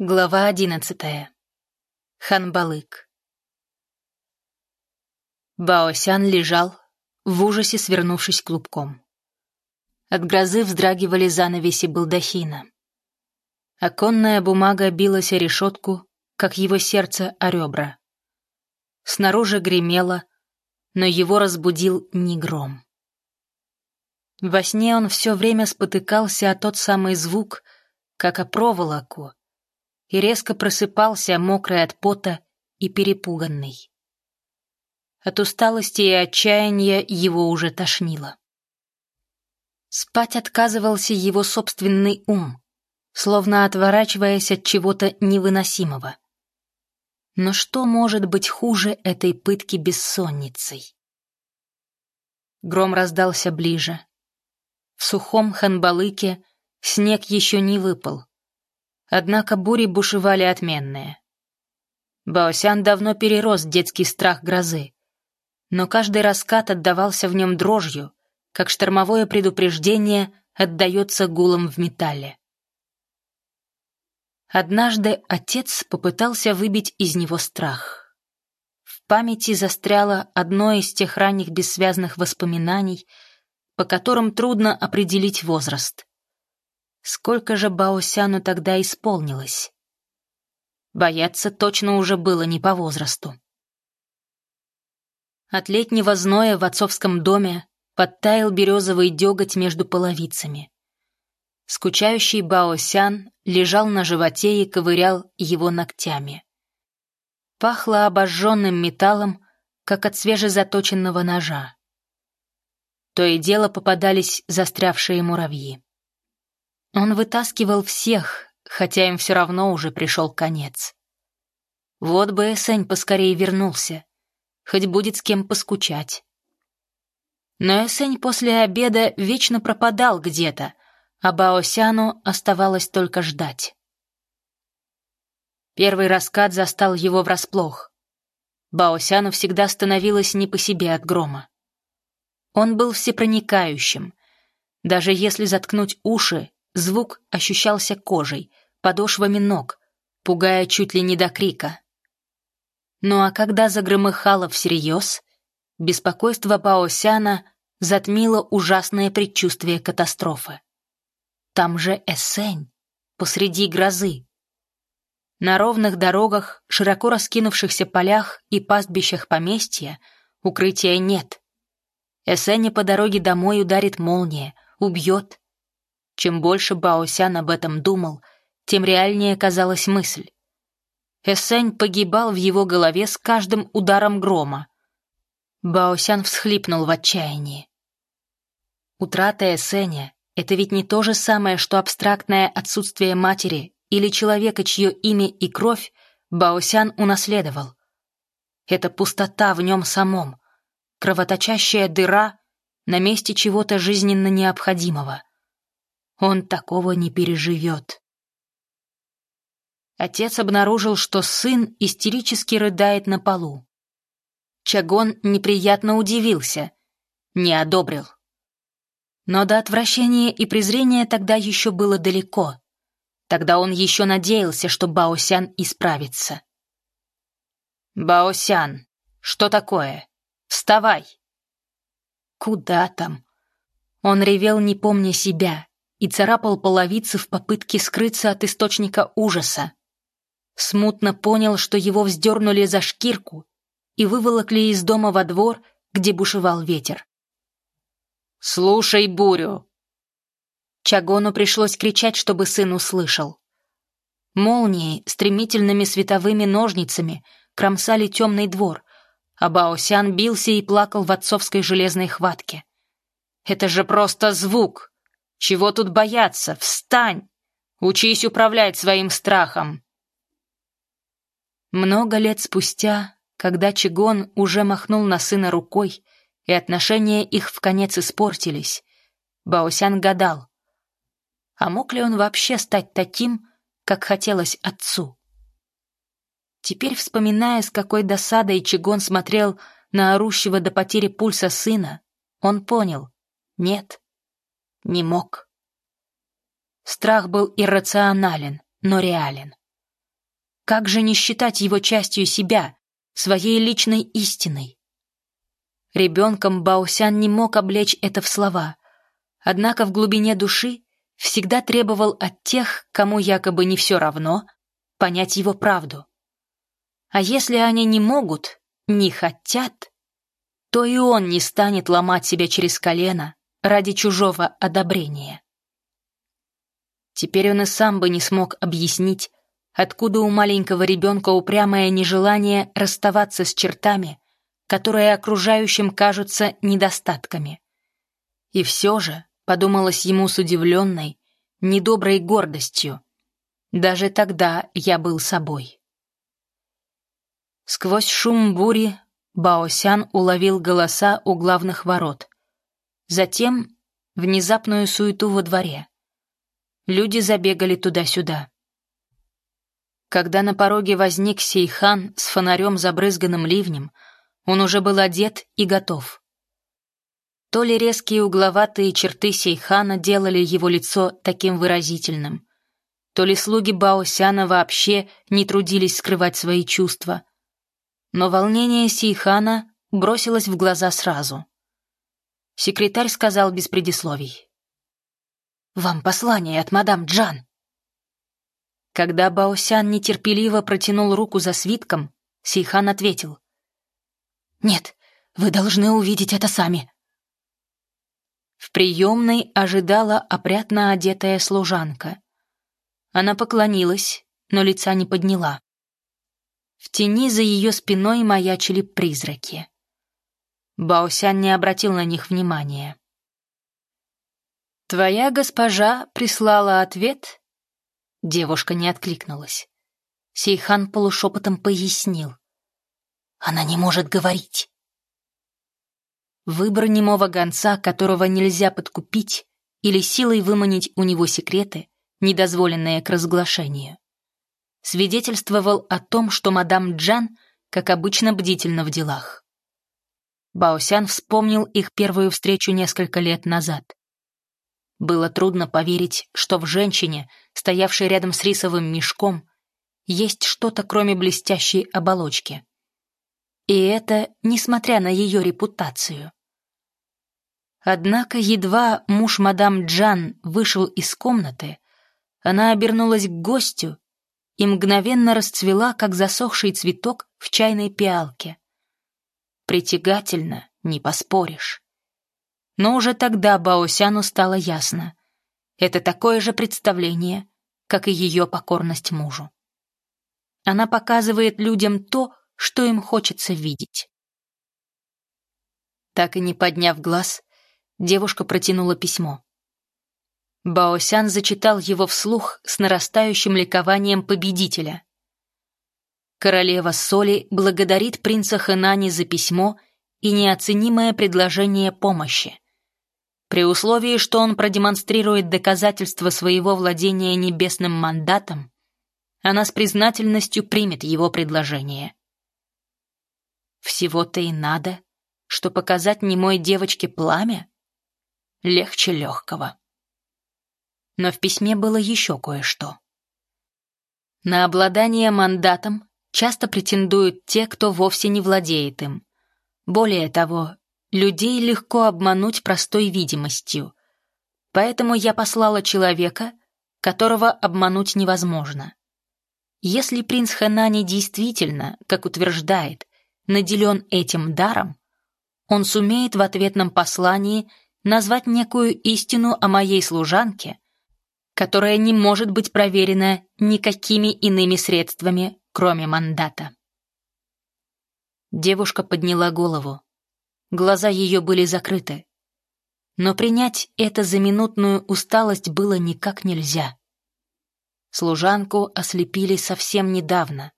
Глава одиннадцатая. Ханбалык. Баосян лежал, в ужасе свернувшись клубком. От грозы вздрагивали занавеси балдахина. Оконная бумага билась о решетку, как его сердце о ребра. Снаружи гремело, но его разбудил не гром. Во сне он все время спотыкался о тот самый звук, как о проволоку, и резко просыпался, мокрый от пота и перепуганный. От усталости и отчаяния его уже тошнило. Спать отказывался его собственный ум, словно отворачиваясь от чего-то невыносимого. Но что может быть хуже этой пытки бессонницей? Гром раздался ближе. В сухом ханбалыке снег еще не выпал, Однако бури бушевали отменные. Баосян давно перерос детский страх грозы, но каждый раскат отдавался в нем дрожью, как штормовое предупреждение отдается гулом в металле. Однажды отец попытался выбить из него страх. В памяти застряло одно из тех ранних бессвязных воспоминаний, по которым трудно определить возраст. Сколько же Баосяну тогда исполнилось? Бояться точно уже было не по возрасту. От летнего зноя в отцовском доме подтаял березовый деготь между половицами. Скучающий Баосян лежал на животе и ковырял его ногтями. Пахло обожженным металлом, как от свежезаточенного ножа. То и дело попадались застрявшие муравьи. Он вытаскивал всех, хотя им все равно уже пришел конец. Вот бы Эсень поскорее вернулся, хоть будет с кем поскучать. Но Эсень после обеда вечно пропадал где-то, а Баосяну оставалось только ждать. Первый раскат застал его врасплох. Баосяну всегда становилось не по себе от грома. Он был всепроникающим. Даже если заткнуть уши, Звук ощущался кожей, подошвами ног, пугая чуть ли не до крика. Ну а когда загромыхало всерьез, беспокойство Баосяна затмило ужасное предчувствие катастрофы. Там же Эссень, посреди грозы. На ровных дорогах, широко раскинувшихся полях и пастбищах поместья укрытия нет. Эссене по дороге домой ударит молния, убьет, чем больше Баосян об этом думал, тем реальнее казалась мысль. Эссень погибал в его голове с каждым ударом грома. Баосян всхлипнул в отчаянии. Утрата Эссеня — это ведь не то же самое, что абстрактное отсутствие матери или человека, чье имя и кровь Баосян унаследовал. Это пустота в нем самом, кровоточащая дыра на месте чего-то жизненно необходимого — он такого не переживет. Отец обнаружил, что сын истерически рыдает на полу. Чагон неприятно удивился, не одобрил. Но до отвращения и презрения тогда еще было далеко. Тогда он еще надеялся, что Баосян исправится. «Баосян, что такое? Вставай!» Куда там? Он ревел, не помня себя, и царапал половицы в попытке скрыться от источника ужаса. Смутно понял, что его вздернули за шкирку и выволокли из дома во двор, где бушевал ветер. «Слушай бурю!» Чагону пришлось кричать, чтобы сын услышал. Молнии стремительными световыми ножницами кромсали темный двор, а Баосян бился и плакал в отцовской железной хватке. «Это же просто звук!» Чего тут бояться? Встань! Учись управлять своим страхом!» Много лет спустя, когда Чигон уже махнул на сына рукой, и отношения их в конец испортились, Баосян гадал, а мог ли он вообще стать таким, как хотелось отцу? Теперь, вспоминая, с какой досадой Чигон смотрел на орущего до потери пульса сына, он понял — нет, не мог. Страх был иррационален, но реален. Как же не считать его частью себя, своей личной истиной? Ребенком Баосян не мог облечь это в слова, однако в глубине души всегда требовал от тех, кому якобы не все равно, понять его правду. А если они не могут, не хотят, то и он не станет ломать себя через колено ради чужого одобрения. Теперь он и сам бы не смог объяснить, откуда у маленького ребенка упрямое нежелание расставаться с чертами, которые окружающим кажутся недостатками. И все же, подумалось ему с удивленной, недоброй гордостью, даже тогда я был собой. Сквозь шум бури Баосян уловил голоса у главных ворот. Затем внезапную суету во дворе. Люди забегали туда-сюда. Когда на пороге возник Сейхан с фонарем, забрызганным ливнем, он уже был одет и готов. То ли резкие угловатые черты Сейхана делали его лицо таким выразительным, то ли слуги Баосяна вообще не трудились скрывать свои чувства. Но волнение Сейхана бросилось в глаза сразу. Секретарь сказал без предисловий. «Вам послание от мадам Джан». Когда Баосян нетерпеливо протянул руку за свитком, Сейхан ответил. «Нет, вы должны увидеть это сами». В приемной ожидала опрятно одетая служанка. Она поклонилась, но лица не подняла. В тени за ее спиной маячили призраки. Баосян не обратил на них внимания. «Твоя госпожа прислала ответ?» Девушка не откликнулась. Сейхан полушепотом пояснил. «Она не может говорить». Выбор немого гонца, которого нельзя подкупить или силой выманить у него секреты, недозволенные к разглашению, свидетельствовал о том, что мадам Джан, как обычно, бдительна в делах. Баосян вспомнил их первую встречу несколько лет назад. Было трудно поверить, что в женщине, стоявшей рядом с рисовым мешком, есть что-то, кроме блестящей оболочки. И это несмотря на ее репутацию. Однако едва муж мадам Джан вышел из комнаты, она обернулась к гостю и мгновенно расцвела, как засохший цветок в чайной пиалке. Притягательно, не поспоришь. Но уже тогда Баосяну стало ясно. Это такое же представление, как и ее покорность мужу. Она показывает людям то, что им хочется видеть. Так и не подняв глаз, девушка протянула письмо. Баосян зачитал его вслух с нарастающим ликованием победителя. Королева Соли благодарит принца Хэнани за письмо и неоценимое предложение помощи. При условии, что он продемонстрирует доказательства своего владения небесным мандатом, она с признательностью примет его предложение. Всего-то и надо, что показать немой девочке пламя легче легкого. Но в письме было еще кое-что. На обладание мандатом часто претендуют те, кто вовсе не владеет им. Более того, людей легко обмануть простой видимостью. Поэтому я послала человека, которого обмануть невозможно. Если принц Ханани действительно, как утверждает, наделен этим даром, он сумеет в ответном послании назвать некую истину о моей служанке, которая не может быть проверена никакими иными средствами, кроме мандата. Девушка подняла голову. Глаза ее были закрыты. Но принять это за минутную усталость было никак нельзя. Служанку ослепили совсем недавно,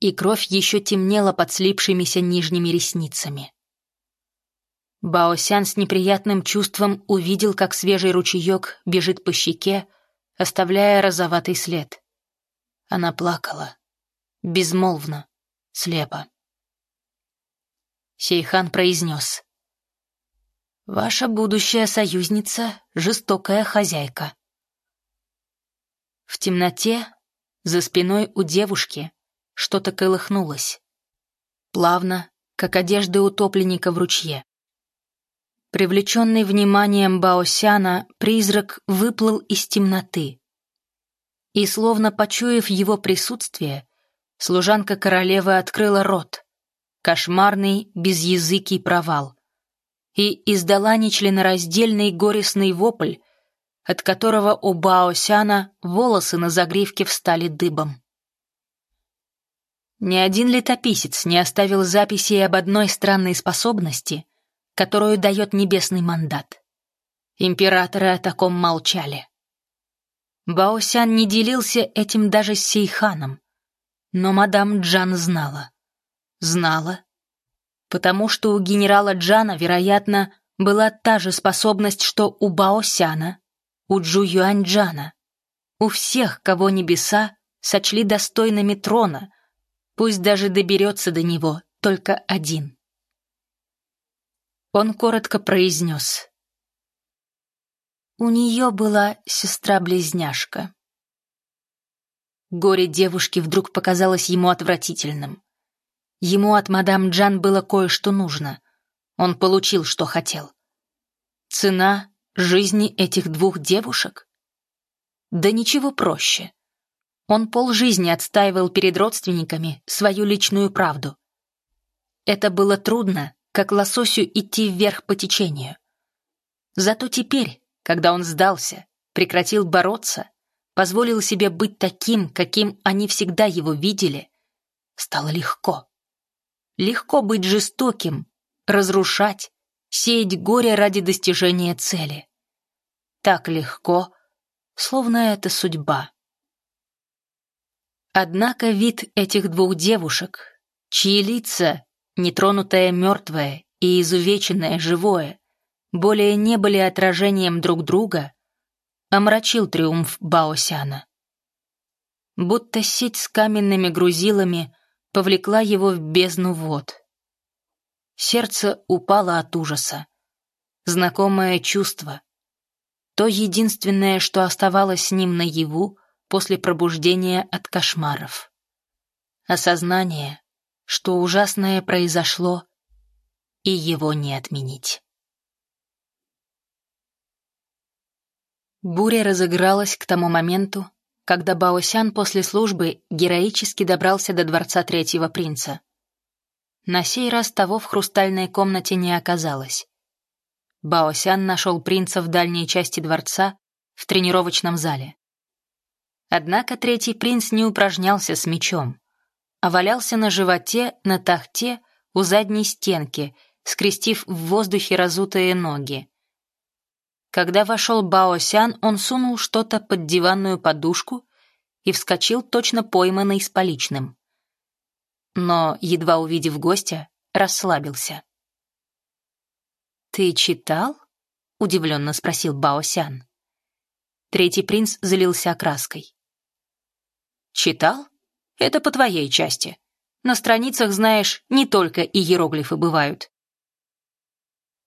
и кровь еще темнела под слипшимися нижними ресницами. Баосян с неприятным чувством увидел, как свежий ручеек бежит по щеке, оставляя розоватый след. Она плакала безмолвно, слепо. Сейхан произнес. «Ваша будущая союзница — жестокая хозяйка». В темноте За спиной у девушки что-то колыхнулось. Плавно, как одежды утопленника в ручье. Привлеченный вниманием Баосяна, призрак выплыл из темноты. И, словно почуяв его присутствие, служанка королевы открыла рот. Кошмарный, безязыкий провал. И издала нечленораздельный горестный вопль, от которого у Баосяна волосы на загривке встали дыбом. Ни один летописец не оставил записей об одной странной способности, которую дает небесный мандат. Императоры о таком молчали. Баосян не делился этим даже с Сейханом, но мадам Джан знала. Знала, потому что у генерала Джана, вероятно, была та же способность, что у Баосяна, у Джу Юань Джана, у всех, кого небеса сочли достойными трона, пусть даже доберется до него только один. Он коротко произнес. У нее была сестра-близняшка. Горе девушки вдруг показалось ему отвратительным. Ему от мадам Джан было кое-что нужно. Он получил, что хотел. Цена жизни этих двух девушек? Да ничего проще. Он полжизни отстаивал перед родственниками свою личную правду. Это было трудно, как лососю идти вверх по течению. Зато теперь, когда он сдался, прекратил бороться, позволил себе быть таким, каким они всегда его видели, стало легко. Легко быть жестоким, разрушать, сеять горе ради достижения цели. Так легко, словно это судьба. Однако вид этих двух девушек, чьи лица нетронутое мертвое и изувеченное живое, более не были отражением друг друга, омрачил триумф Баосяна. Будто сеть с каменными грузилами повлекла его в бездну вод. Сердце упало от ужаса. Знакомое чувство. То единственное, что оставалось с ним наяву после пробуждения от кошмаров. Осознание, что ужасное произошло, и его не отменить. Буря разыгралась к тому моменту, когда Баосян после службы героически добрался до дворца третьего принца. На сей раз того в хрустальной комнате не оказалось. Баосян нашел принца в дальней части дворца, в тренировочном зале. Однако третий принц не упражнялся с мечом а валялся на животе на тахте у задней стенки, скрестив в воздухе разутые ноги. Когда вошел Баосян, он сунул что-то под диванную подушку и вскочил точно пойманный с поличным. Но, едва увидев гостя, расслабился. «Ты читал?» — удивленно спросил Баосян. Третий принц залился краской. «Читал?» Это по твоей части. На страницах, знаешь, не только иероглифы бывают.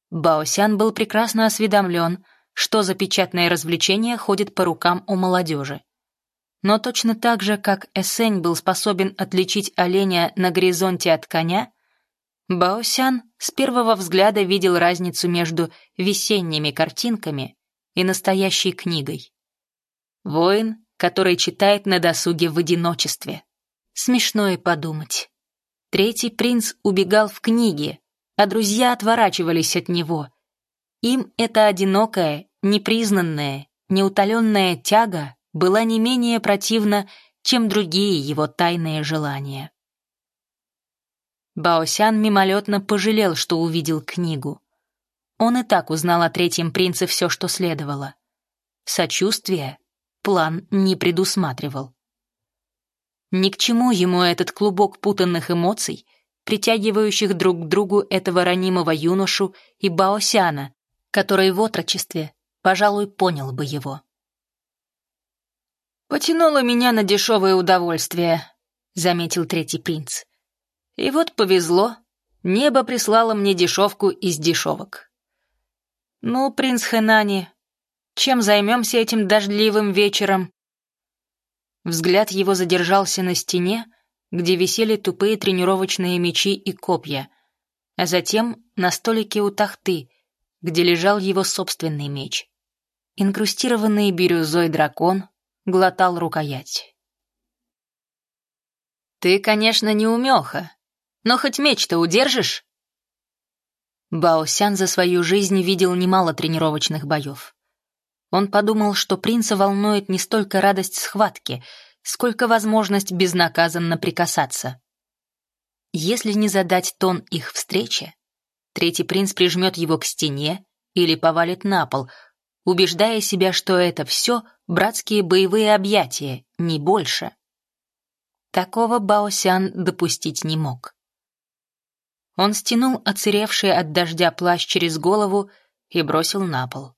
Баосян был прекрасно осведомлен, что за печатное развлечение ходит по рукам у молодежи. Но точно так же, как Эсень был способен отличить оленя на горизонте от коня, Баосян с первого взгляда видел разницу между весенними картинками и настоящей книгой. Воин, который читает на досуге в одиночестве. Смешно и подумать. Третий принц убегал в книге, а друзья отворачивались от него. Им эта одинокая, непризнанная, неутоленная тяга была не менее противна, чем другие его тайные желания. Баосян мимолетно пожалел, что увидел книгу. Он и так узнал о третьем принце все, что следовало. Сочувствие план не предусматривал. Ни к чему ему этот клубок путанных эмоций, притягивающих друг к другу этого ранимого юношу и Баосяна, который в отрочестве, пожалуй, понял бы его. «Потянуло меня на дешевое удовольствие», — заметил третий принц. «И вот повезло, небо прислало мне дешевку из дешевок». «Ну, принц Хэнани, чем займемся этим дождливым вечером?» Взгляд его задержался на стене, где висели тупые тренировочные мечи и копья, а затем на столике у тахты, где лежал его собственный меч. Инкрустированный бирюзой дракон глотал рукоять. «Ты, конечно, не умеха, но хоть меч-то удержишь?» Баосян за свою жизнь видел немало тренировочных боев. Он подумал, что принца волнует не столько радость схватки, сколько возможность безнаказанно прикасаться. Если не задать тон их встрече, третий принц прижмет его к стене или повалит на пол, убеждая себя, что это все братские боевые объятия, не больше. Такого Баосян допустить не мог. Он стянул оцеревший от дождя плащ через голову и бросил на пол.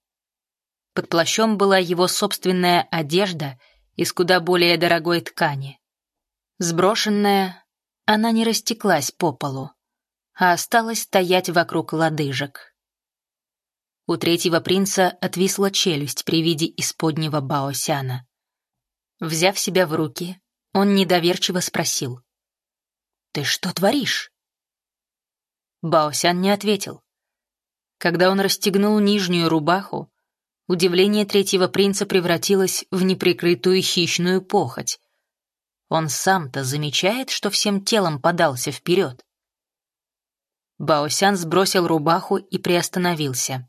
Под плащом была его собственная одежда из куда более дорогой ткани. Сброшенная, она не растеклась по полу, а осталась стоять вокруг лодыжек. У третьего принца отвисла челюсть при виде исподнего Баосяна. Взяв себя в руки, он недоверчиво спросил. «Ты что творишь?» Баосян не ответил. Когда он расстегнул нижнюю рубаху, удивление третьего принца превратилось в неприкрытую хищную похоть. Он сам-то замечает, что всем телом подался вперед. Баосян сбросил рубаху и приостановился.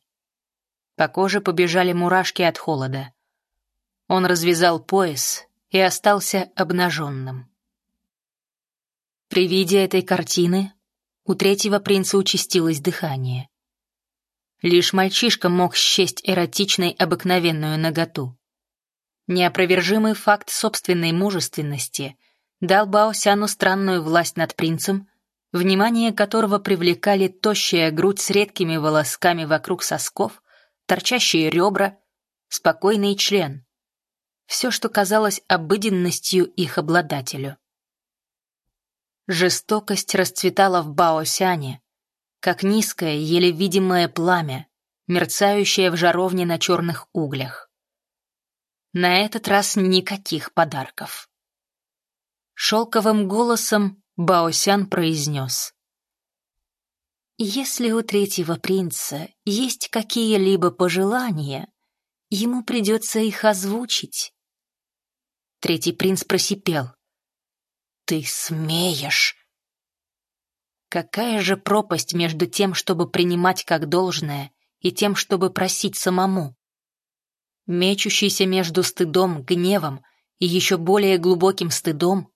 По коже побежали мурашки от холода. Он развязал пояс и остался обнаженным. При виде этой картины у третьего принца участилось дыхание. Лишь мальчишка мог счесть эротичной обыкновенную наготу. Неопровержимый факт собственной мужественности дал Баосяну странную власть над принцем, внимание которого привлекали тощая грудь с редкими волосками вокруг сосков, торчащие ребра, спокойный член. Все, что казалось обыденностью их обладателю. Жестокость расцветала в Баосяне, как низкое, еле видимое пламя, мерцающее в жаровне на черных углях. На этот раз никаких подарков. Шелковым голосом Баосян произнес. «Если у третьего принца есть какие-либо пожелания, ему придется их озвучить». Третий принц просипел. Ты смеешь? Какая же пропасть между тем, чтобы принимать как должное, и тем, чтобы просить самому? Мечущийся между стыдом, гневом и еще более глубоким стыдом,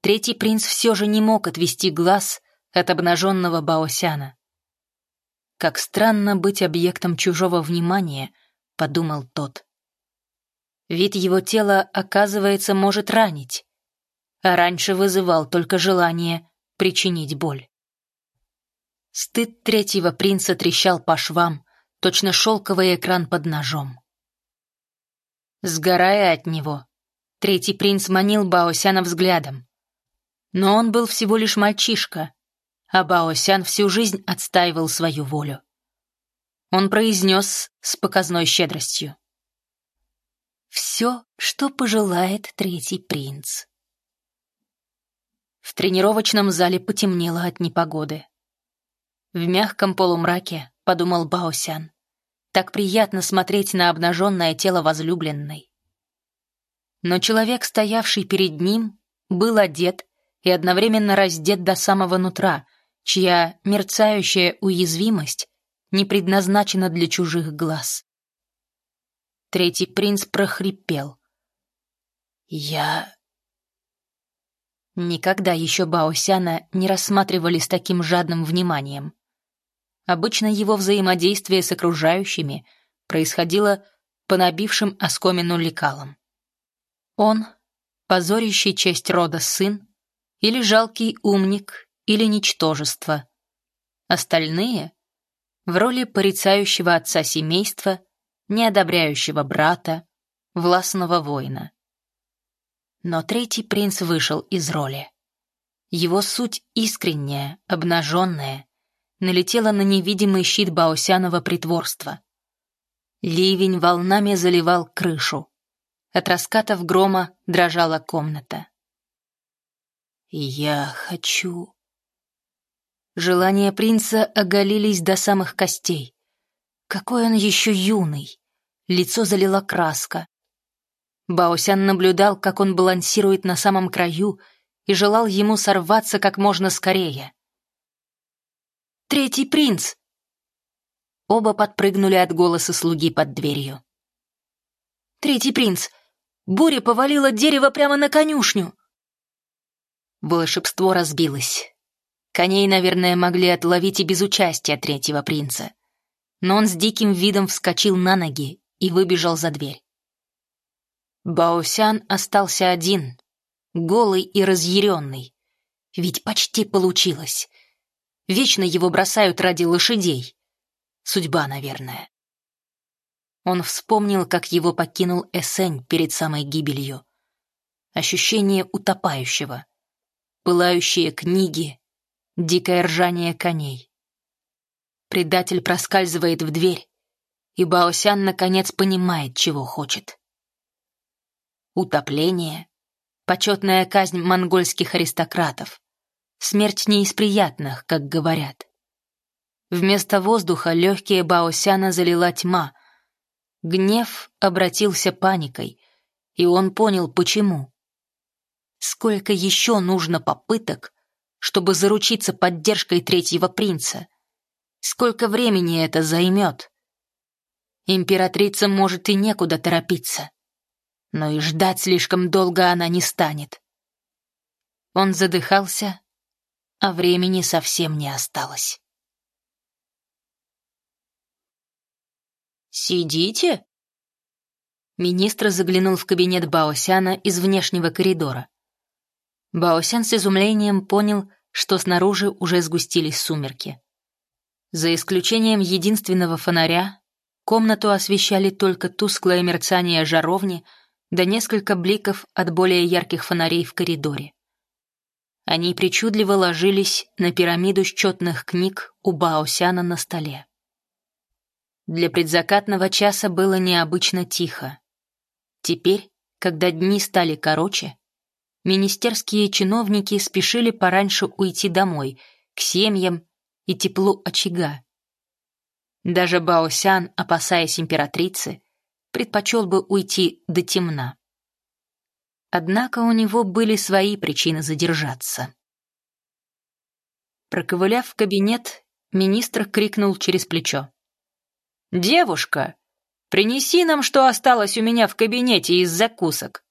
третий принц все же не мог отвести глаз от обнаженного Баосяна. «Как странно быть объектом чужого внимания», — подумал тот. Вид его тела, оказывается, может ранить а раньше вызывал только желание причинить боль. Стыд третьего принца трещал по швам, точно шелковый экран под ножом. Сгорая от него, третий принц манил Баосяна взглядом. Но он был всего лишь мальчишка, а Баосян всю жизнь отстаивал свою волю. Он произнес с показной щедростью. «Все, что пожелает третий принц». В тренировочном зале потемнело от непогоды. В мягком полумраке, подумал Баосян, так приятно смотреть на обнаженное тело возлюбленной. Но человек, стоявший перед ним, был одет и одновременно раздет до самого нутра, чья мерцающая уязвимость не предназначена для чужих глаз. Третий принц прохрипел. «Я Никогда еще Баосяна не рассматривали с таким жадным вниманием. Обычно его взаимодействие с окружающими происходило по набившим оскомину лекалам. Он, позорящий честь рода сын, или жалкий умник, или ничтожество. Остальные — в роли порицающего отца семейства, неодобряющего брата, властного воина. Но третий принц вышел из роли. Его суть искренняя, обнаженная, налетела на невидимый щит Баосянова притворства. Ливень волнами заливал крышу. От раскатов грома дрожала комната. «Я хочу...» Желания принца оголились до самых костей. Какой он еще юный! Лицо залила краска. Баосян наблюдал, как он балансирует на самом краю, и желал ему сорваться как можно скорее. «Третий принц!» Оба подпрыгнули от голоса слуги под дверью. «Третий принц! Буря повалила дерево прямо на конюшню!» Волшебство разбилось. Коней, наверное, могли отловить и без участия третьего принца. Но он с диким видом вскочил на ноги и выбежал за дверь. Баосян остался один, голый и разъяренный. Ведь почти получилось. Вечно его бросают ради лошадей. Судьба, наверное. Он вспомнил, как его покинул Эсень перед самой гибелью. Ощущение утопающего. Пылающие книги, дикое ржание коней. Предатель проскальзывает в дверь, и Баосян наконец понимает, чего хочет. Утопление, почетная казнь монгольских аристократов, смерть не из приятных, как говорят. Вместо воздуха легкие Баосяна залила тьма. Гнев обратился паникой, и он понял, почему. Сколько еще нужно попыток, чтобы заручиться поддержкой третьего принца? Сколько времени это займет? Императрица может и некуда торопиться. Но и ждать слишком долго она не станет. Он задыхался, а времени совсем не осталось. «Сидите?» Министр заглянул в кабинет Баосяна из внешнего коридора. Баосян с изумлением понял, что снаружи уже сгустились сумерки. За исключением единственного фонаря, комнату освещали только тусклое мерцание жаровни да несколько бликов от более ярких фонарей в коридоре. Они причудливо ложились на пирамиду счетных книг у Баосяна на столе. Для предзакатного часа было необычно тихо. Теперь, когда дни стали короче, министерские чиновники спешили пораньше уйти домой, к семьям и теплу очага. Даже Баосян, опасаясь императрицы, предпочел бы уйти до темна. Однако у него были свои причины задержаться. Проковыляв в кабинет, министр крикнул через плечо. «Девушка, принеси нам, что осталось у меня в кабинете из закусок».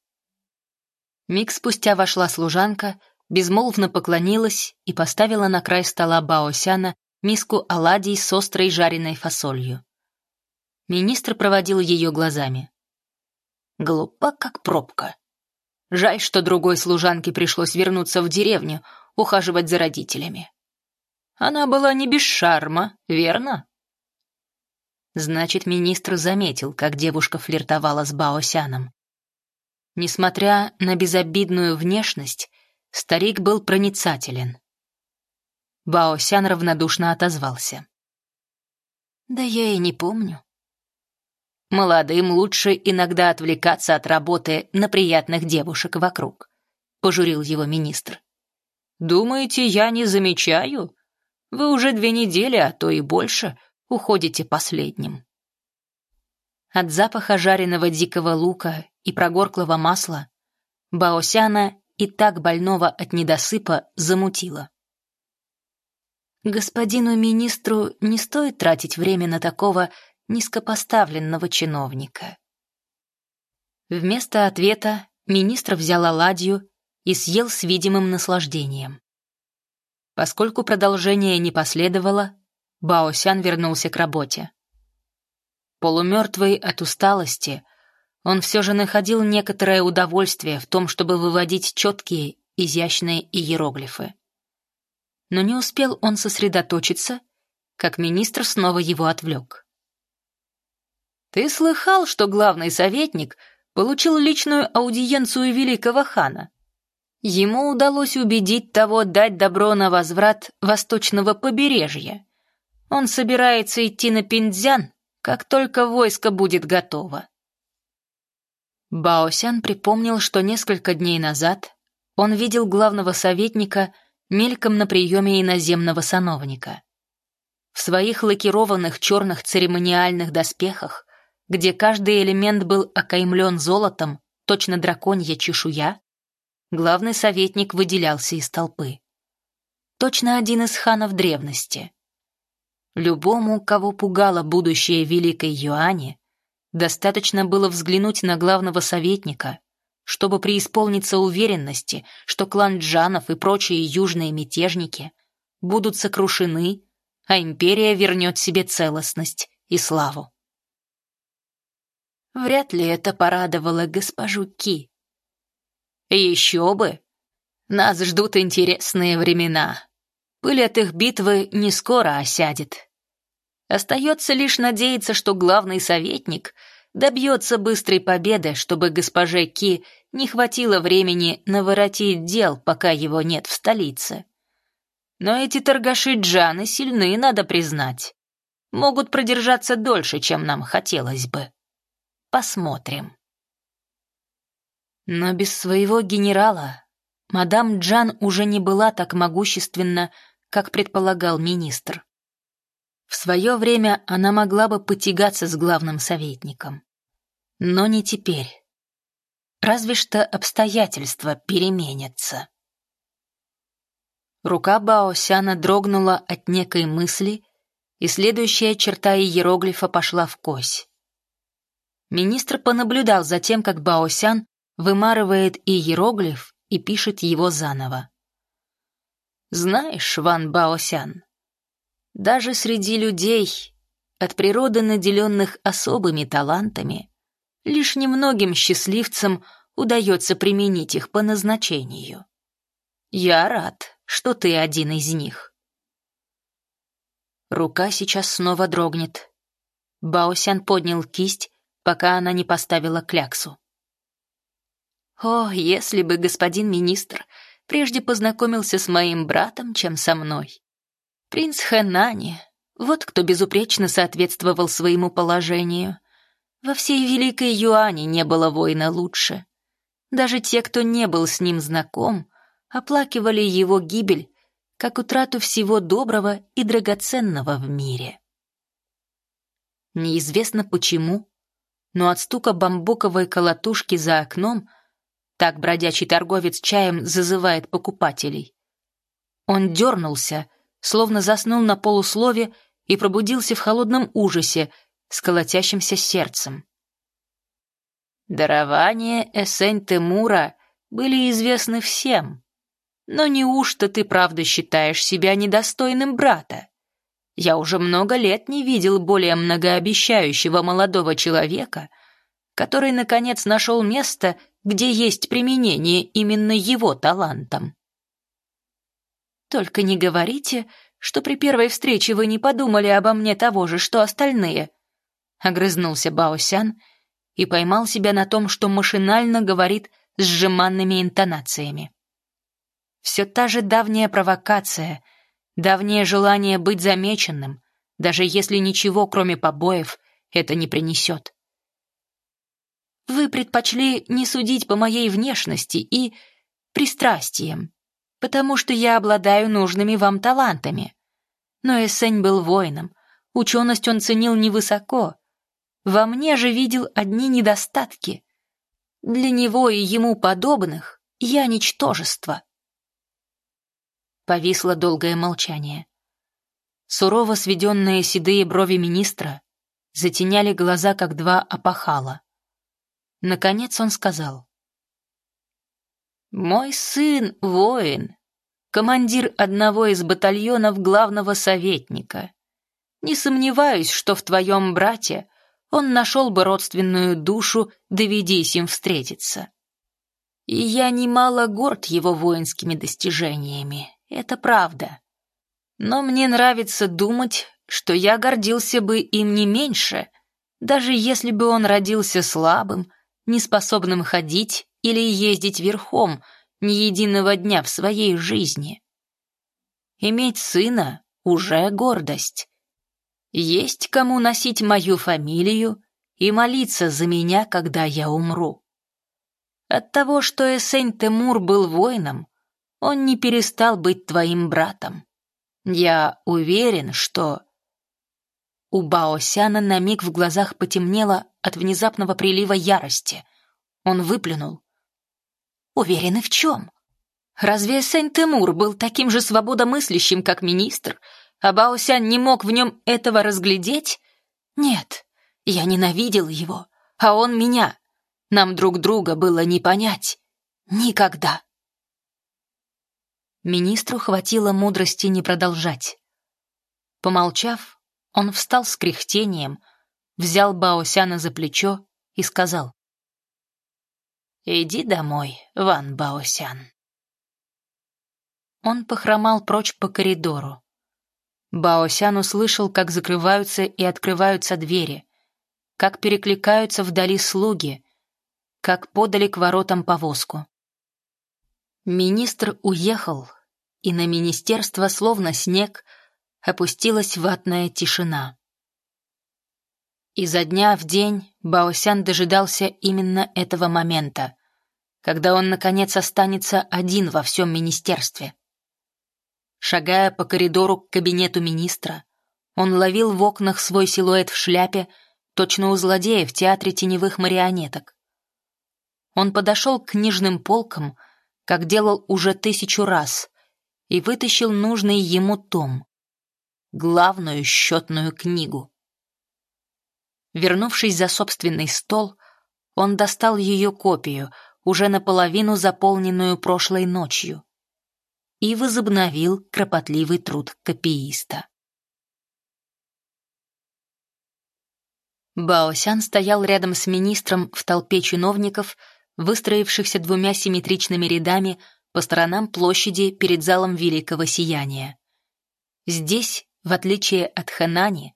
Миг спустя вошла служанка, безмолвно поклонилась и поставила на край стола Баосяна миску оладий с острой жареной фасолью. Министр проводил ее глазами. Глупа, как пробка. Жаль, что другой служанке пришлось вернуться в деревню, ухаживать за родителями. Она была не без шарма, верно? Значит, министр заметил, как девушка флиртовала с Баосяном. Несмотря на безобидную внешность, старик был проницателен. Баосян равнодушно отозвался. «Да я и не помню. Молодым лучше иногда отвлекаться от работы на приятных девушек вокруг», — пожурил его министр. «Думаете, я не замечаю? Вы уже две недели, а то и больше, уходите последним». От запаха жареного дикого лука и прогорклого масла Баосяна и так больного от недосыпа замутило. Господину министру не стоит тратить время на такого низкопоставленного чиновника. Вместо ответа министр взял оладью и съел с видимым наслаждением. Поскольку продолжение не последовало, Баосян вернулся к работе. Полумертвый от усталости, он все же находил некоторое удовольствие в том, чтобы выводить четкие, изящные иероглифы. Но не успел он сосредоточиться, как министр снова его отвлек. Ты слыхал, что главный советник получил личную аудиенцию великого хана? Ему удалось убедить того дать добро на возврат восточного побережья. Он собирается идти на Пиндзян, как только войско будет готово. Баосян припомнил, что несколько дней назад он видел главного советника мельком на приеме иноземного сановника. В своих лакированных черных церемониальных доспехах, где каждый элемент был окаймлен золотом, точно драконья чешуя, главный советник выделялся из толпы. Точно один из ханов древности. Любому, кого пугало будущее Великой Юани, достаточно было взглянуть на главного советника, чтобы преисполниться уверенности, что клан Джанов и прочие южные мятежники будут сокрушены а империя вернет себе целостность и славу. Вряд ли это порадовало госпожу Ки. Еще бы! Нас ждут интересные времена. Пыль от их битвы не скоро осядет. Остается лишь надеяться, что главный советник добьется быстрой победы, чтобы госпоже Ки не хватило времени наворотить дел, пока его нет в столице. Но эти торгаши Джаны сильны, надо признать. Могут продержаться дольше, чем нам хотелось бы. Посмотрим. Но без своего генерала мадам Джан уже не была так могущественна, как предполагал министр. В свое время она могла бы потягаться с главным советником. Но не теперь. Разве что обстоятельства переменятся. Рука Баосяна дрогнула от некой мысли, и следующая черта иероглифа пошла в кось. Министр понаблюдал за тем, как Баосян вымарывает иероглиф и пишет его заново. «Знаешь, Ван Баосян, даже среди людей, от природы наделенных особыми талантами, лишь немногим счастливцам удается применить их по назначению. Я рад, что ты один из них. Рука сейчас снова дрогнет. Баосян поднял кисть, пока она не поставила кляксу. О, если бы господин министр прежде познакомился с моим братом, чем со мной. Принц Хэнани, вот кто безупречно соответствовал своему положению. Во всей Великой Юане не было воина лучше. Даже те, кто не был с ним знаком, оплакивали его гибель как утрату всего доброго и драгоценного в мире. Неизвестно почему, но от стука бамбуковой колотушки за окном так бродячий торговец чаем зазывает покупателей. Он дернулся, словно заснул на полуслове и пробудился в холодном ужасе с колотящимся сердцем. Дарования Эсень Темура были известны всем. Но неужто ты правда считаешь себя недостойным брата? Я уже много лет не видел более многообещающего молодого человека, который, наконец, нашел место, где есть применение именно его талантам. Только не говорите, что при первой встрече вы не подумали обо мне того же, что остальные. Огрызнулся Баосян и поймал себя на том, что машинально говорит с сжиманными интонациями. Все та же давняя провокация, давнее желание быть замеченным, даже если ничего, кроме побоев, это не принесет. Вы предпочли не судить по моей внешности и пристрастиям, потому что я обладаю нужными вам талантами. Но Эссень был воином, ученость он ценил невысоко. Во мне же видел одни недостатки. Для него и ему подобных я ничтожество. Повисло долгое молчание. Сурово сведенные седые брови министра затеняли глаза, как два опахала. Наконец он сказал. «Мой сын — воин, командир одного из батальонов главного советника. Не сомневаюсь, что в твоем брате он нашел бы родственную душу, доведись им встретиться. И я немало горд его воинскими достижениями это правда. Но мне нравится думать, что я гордился бы им не меньше, даже если бы он родился слабым, неспособным ходить или ездить верхом ни единого дня в своей жизни. Иметь сына — уже гордость. Есть кому носить мою фамилию и молиться за меня, когда я умру. От того, что Эсень Темур был воином, он не перестал быть твоим братом. Я уверен, что...» У Баосяна на миг в глазах потемнело от внезапного прилива ярости. Он выплюнул. «Уверены в чем? Разве Сэнь Темур был таким же свободомыслящим, как министр, а Баосян не мог в нем этого разглядеть? Нет, я ненавидел его, а он меня. Нам друг друга было не понять. Никогда». Министру хватило мудрости не продолжать. Помолчав, он встал с кряхтением, взял Баосяна за плечо и сказал. «Иди домой, Ван Баосян». Он похромал прочь по коридору. Баосян услышал, как закрываются и открываются двери, как перекликаются вдали слуги, как подали к воротам повозку. Министр уехал, и на министерство, словно снег, опустилась ватная тишина. Изо дня в день Баосян дожидался именно этого момента, когда он, наконец, останется один во всем министерстве. Шагая по коридору к кабинету министра, он ловил в окнах свой силуэт в шляпе, точно у злодея в театре теневых марионеток. Он подошел к книжным полкам, как делал уже тысячу раз, и вытащил нужный ему том — главную счетную книгу. Вернувшись за собственный стол, он достал ее копию, уже наполовину заполненную прошлой ночью, и возобновил кропотливый труд копииста. Баосян стоял рядом с министром в толпе чиновников, выстроившихся двумя симметричными рядами по сторонам площади перед залом Великого Сияния. Здесь, в отличие от Ханани,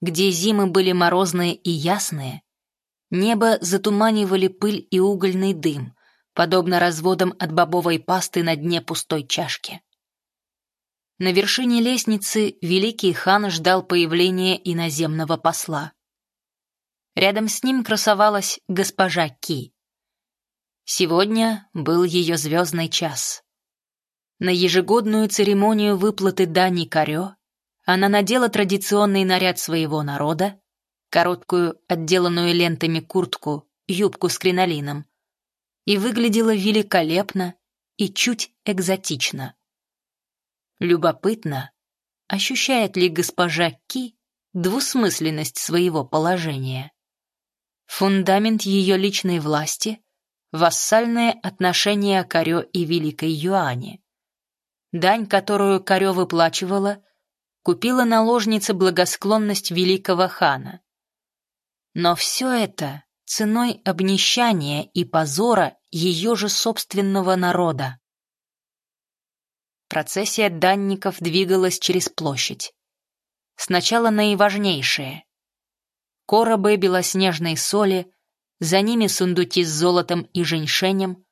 где зимы были морозные и ясные, небо затуманивали пыль и угольный дым, подобно разводам от бобовой пасты на дне пустой чашки. На вершине лестницы великий хан ждал появления иноземного посла. Рядом с ним красовалась госпожа Ки. Сегодня был ее звездный час. На ежегодную церемонию выплаты дани Карё она надела традиционный наряд своего народа, короткую, отделанную лентами куртку, юбку с кринолином, и выглядела великолепно и чуть экзотично. Любопытно, ощущает ли госпожа Ки двусмысленность своего положения. Фундамент ее личной власти вассальные отношения Карё и Великой Юани. Дань, которую Карё выплачивала, купила наложнице благосклонность великого хана. Но все это ценой обнищания и позора ее же собственного народа. Процессия данников двигалась через площадь. Сначала наиважнейшие. Коробы белоснежной соли — за ними сундуки с золотом и женьшенем,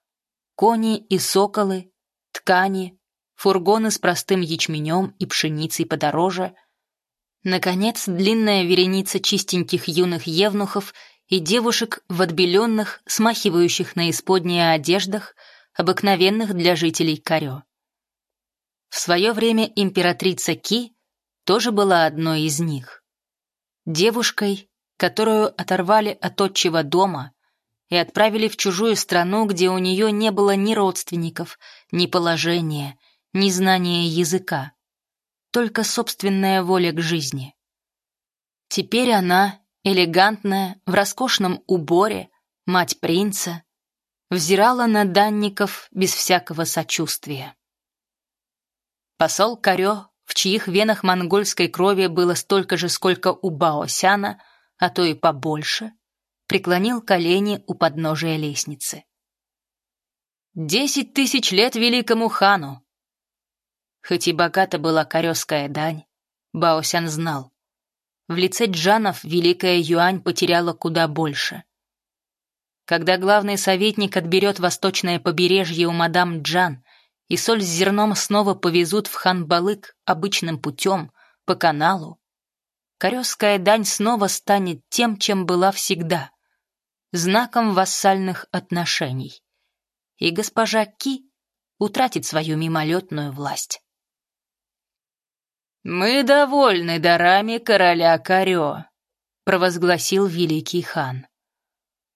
кони и соколы, ткани, фургоны с простым ячменем и пшеницей подороже, наконец, длинная вереница чистеньких юных евнухов и девушек в отбеленных, смахивающих на исподние одеждах, обыкновенных для жителей Карё. В свое время императрица Ки тоже была одной из них. Девушкой, которую оторвали от отчего дома и отправили в чужую страну, где у нее не было ни родственников, ни положения, ни знания языка, только собственная воля к жизни. Теперь она, элегантная, в роскошном уборе, мать принца, взирала на данников без всякого сочувствия. Посол Карё, в чьих венах монгольской крови было столько же, сколько у Баосяна, а то и побольше, преклонил колени у подножия лестницы. «Десять тысяч лет великому хану!» Хоть и богата была корёская дань, Баосян знал. В лице джанов Великая Юань потеряла куда больше. Когда главный советник отберет восточное побережье у мадам Джан, и соль с зерном снова повезут в Хан-Балык обычным путем, по каналу, Корёская дань снова станет тем, чем была всегда — знаком вассальных отношений, и госпожа Ки утратит свою мимолетную власть. «Мы довольны дарами короля Карё», — провозгласил великий хан.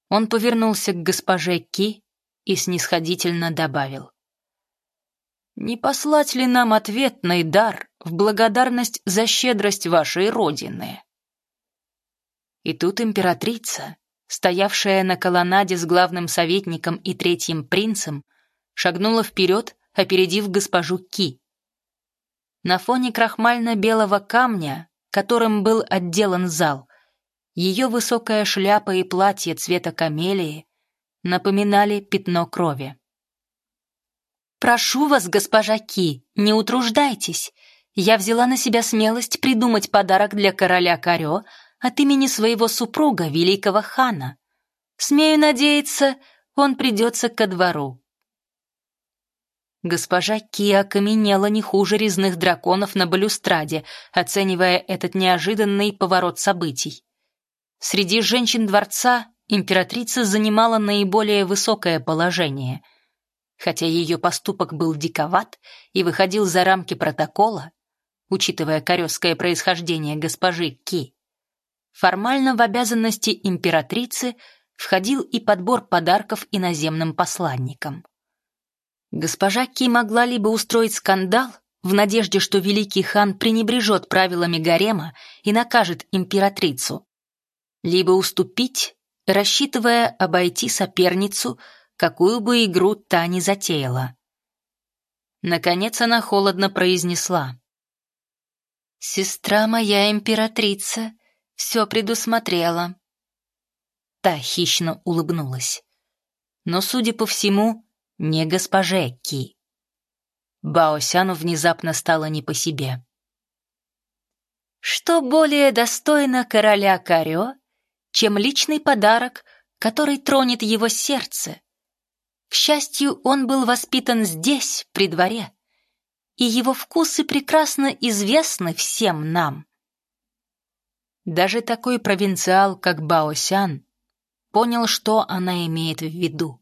Он повернулся к госпоже Ки и снисходительно добавил. «Не послать ли нам ответный дар в благодарность за щедрость вашей родины?» И тут императрица, стоявшая на колоннаде с главным советником и третьим принцем, шагнула вперед, опередив госпожу Ки. На фоне крахмально-белого камня, которым был отделан зал, ее высокая шляпа и платье цвета камелии напоминали пятно крови. «Прошу вас, госпожа Ки, не утруждайтесь. Я взяла на себя смелость придумать подарок для короля Карё от имени своего супруга, великого хана. Смею надеяться, он придется ко двору». Госпожа Ки окаменела не хуже резных драконов на балюстраде, оценивая этот неожиданный поворот событий. Среди женщин дворца императрица занимала наиболее высокое положение. Хотя ее поступок был диковат и выходил за рамки протокола, учитывая корёское происхождение госпожи Ки, формально в обязанности императрицы входил и подбор подарков иноземным посланникам. Госпожа Ки могла либо устроить скандал, в надежде, что великий хан пренебрежет правилами гарема и накажет императрицу, либо уступить, рассчитывая обойти соперницу, какую бы игру та ни затеяла. Наконец она холодно произнесла. «Сестра моя императрица все предусмотрела». Та хищно улыбнулась. Но, судя по всему, не госпоже Ки. Баосяну внезапно стало не по себе. «Что более достойно короля Карё, чем личный подарок, который тронет его сердце. К счастью, он был воспитан здесь, при дворе, и его вкусы прекрасно известны всем нам. Даже такой провинциал, как Баосян, понял, что она имеет в виду.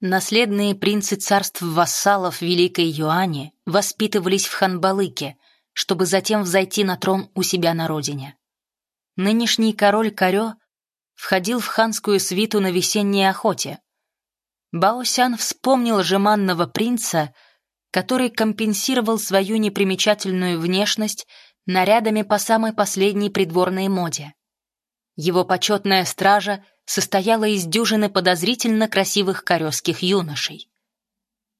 Наследные принцы царств-вассалов Великой Юани воспитывались в Ханбалыке, чтобы затем взойти на трон у себя на родине. Нынешний король Карё входил в ханскую свиту на весенней охоте. Баосян вспомнил жеманного принца, который компенсировал свою непримечательную внешность нарядами по самой последней придворной моде. Его почетная стража состояла из дюжины подозрительно красивых корёских юношей.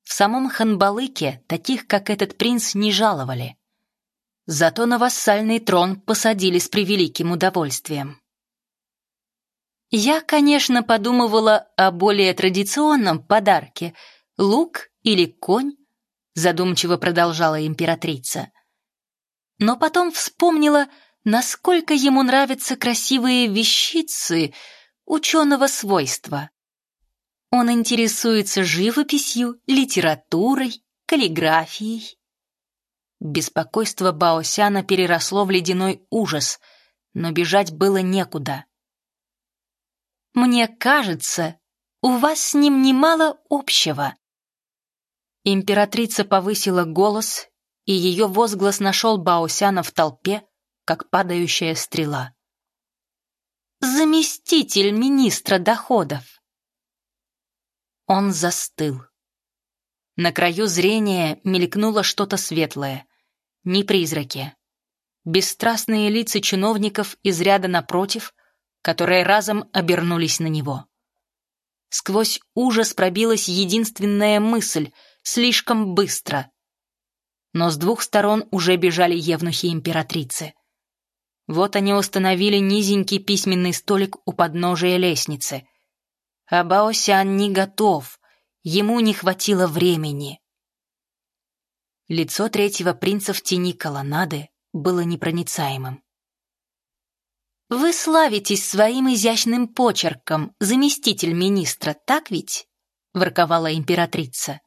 В самом Ханбалыке таких, как этот принц, не жаловали. Зато на вассальный трон посадили с превеликим удовольствием. Я, конечно, подумывала о более традиционном подарке — лук или конь, задумчиво продолжала императрица. Но потом вспомнила, насколько ему нравятся красивые вещицы ученого свойства. Он интересуется живописью, литературой, каллиграфией. Беспокойство Баосяна переросло в ледяной ужас, но бежать было некуда. «Мне кажется, у вас с ним немало общего». Императрица повысила голос, и ее возглас нашел Баосяна в толпе, как падающая стрела. «Заместитель министра доходов!» Он застыл. На краю зрения мелькнуло что-то светлое ни призраки. Бесстрастные лица чиновников из ряда напротив, которые разом обернулись на него. Сквозь ужас пробилась единственная мысль — слишком быстро. Но с двух сторон уже бежали евнухи императрицы. Вот они установили низенький письменный столик у подножия лестницы. А Баосян не готов, ему не хватило времени. Лицо третьего принца в тени колоннады было непроницаемым. «Вы славитесь своим изящным почерком, заместитель министра, так ведь?» — ворковала императрица.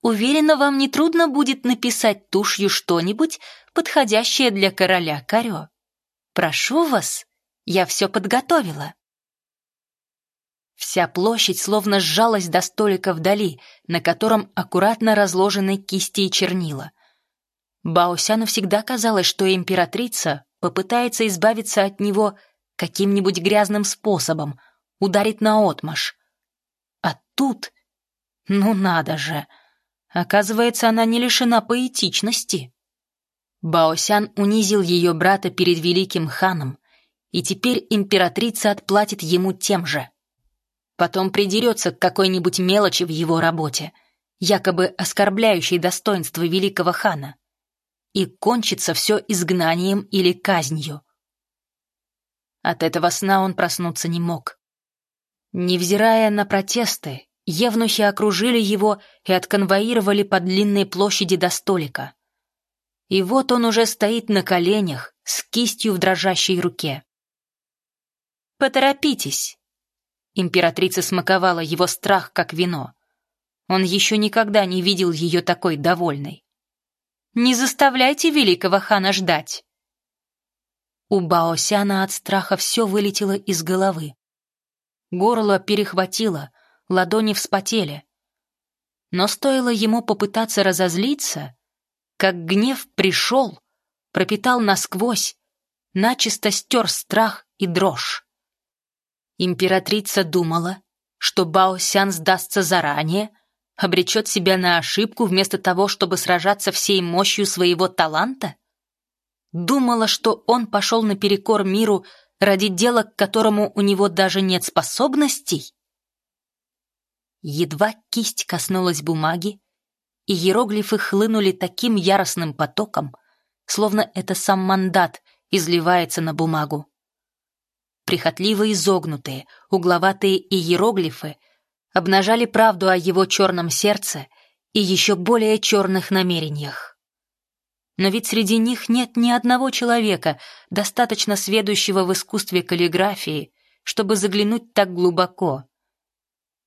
«Уверена, вам нетрудно будет написать тушью что-нибудь, подходящее для короля Карё. Прошу вас, я все подготовила». Вся площадь словно сжалась до столика вдали, на котором аккуратно разложены кисти и чернила. Баосяну всегда казалось, что императрица попытается избавиться от него каким-нибудь грязным способом, ударить наотмашь. А тут... Ну надо же! Оказывается, она не лишена поэтичности. Баосян унизил ее брата перед великим ханом, и теперь императрица отплатит ему тем же. Потом придерется к какой-нибудь мелочи в его работе, якобы оскорбляющей достоинство великого хана. И кончится все изгнанием или казнью. От этого сна он проснуться не мог. Невзирая на протесты, евнухи окружили его и отконвоировали по длинной площади до столика. И вот он уже стоит на коленях с кистью в дрожащей руке. «Поторопитесь!» Императрица смаковала его страх, как вино. Он еще никогда не видел ее такой довольной. «Не заставляйте великого хана ждать!» У Баосяна от страха все вылетело из головы. Горло перехватило, ладони вспотели. Но стоило ему попытаться разозлиться, как гнев пришел, пропитал насквозь, начисто стер страх и дрожь. Императрица думала, что Баосян сдастся заранее, обречет себя на ошибку вместо того, чтобы сражаться всей мощью своего таланта? Думала, что он пошел наперекор миру ради дела, к которому у него даже нет способностей? Едва кисть коснулась бумаги, и иероглифы хлынули таким яростным потоком, словно это сам мандат изливается на бумагу прихотливо изогнутые, угловатые иероглифы обнажали правду о его черном сердце и еще более черных намерениях. Но ведь среди них нет ни одного человека, достаточно сведущего в искусстве каллиграфии, чтобы заглянуть так глубоко.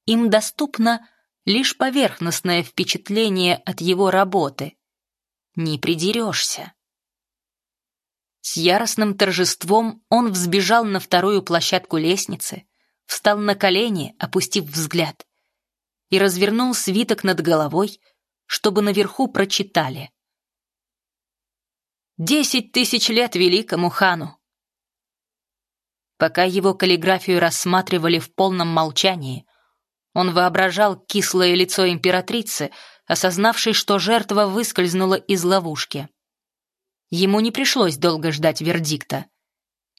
Им доступно лишь поверхностное впечатление от его работы. Не придерешься. С яростным торжеством он взбежал на вторую площадку лестницы, встал на колени, опустив взгляд, и развернул свиток над головой, чтобы наверху прочитали. «Десять тысяч лет великому хану!» Пока его каллиграфию рассматривали в полном молчании, он воображал кислое лицо императрицы, осознавшей, что жертва выскользнула из ловушки. Ему не пришлось долго ждать вердикта.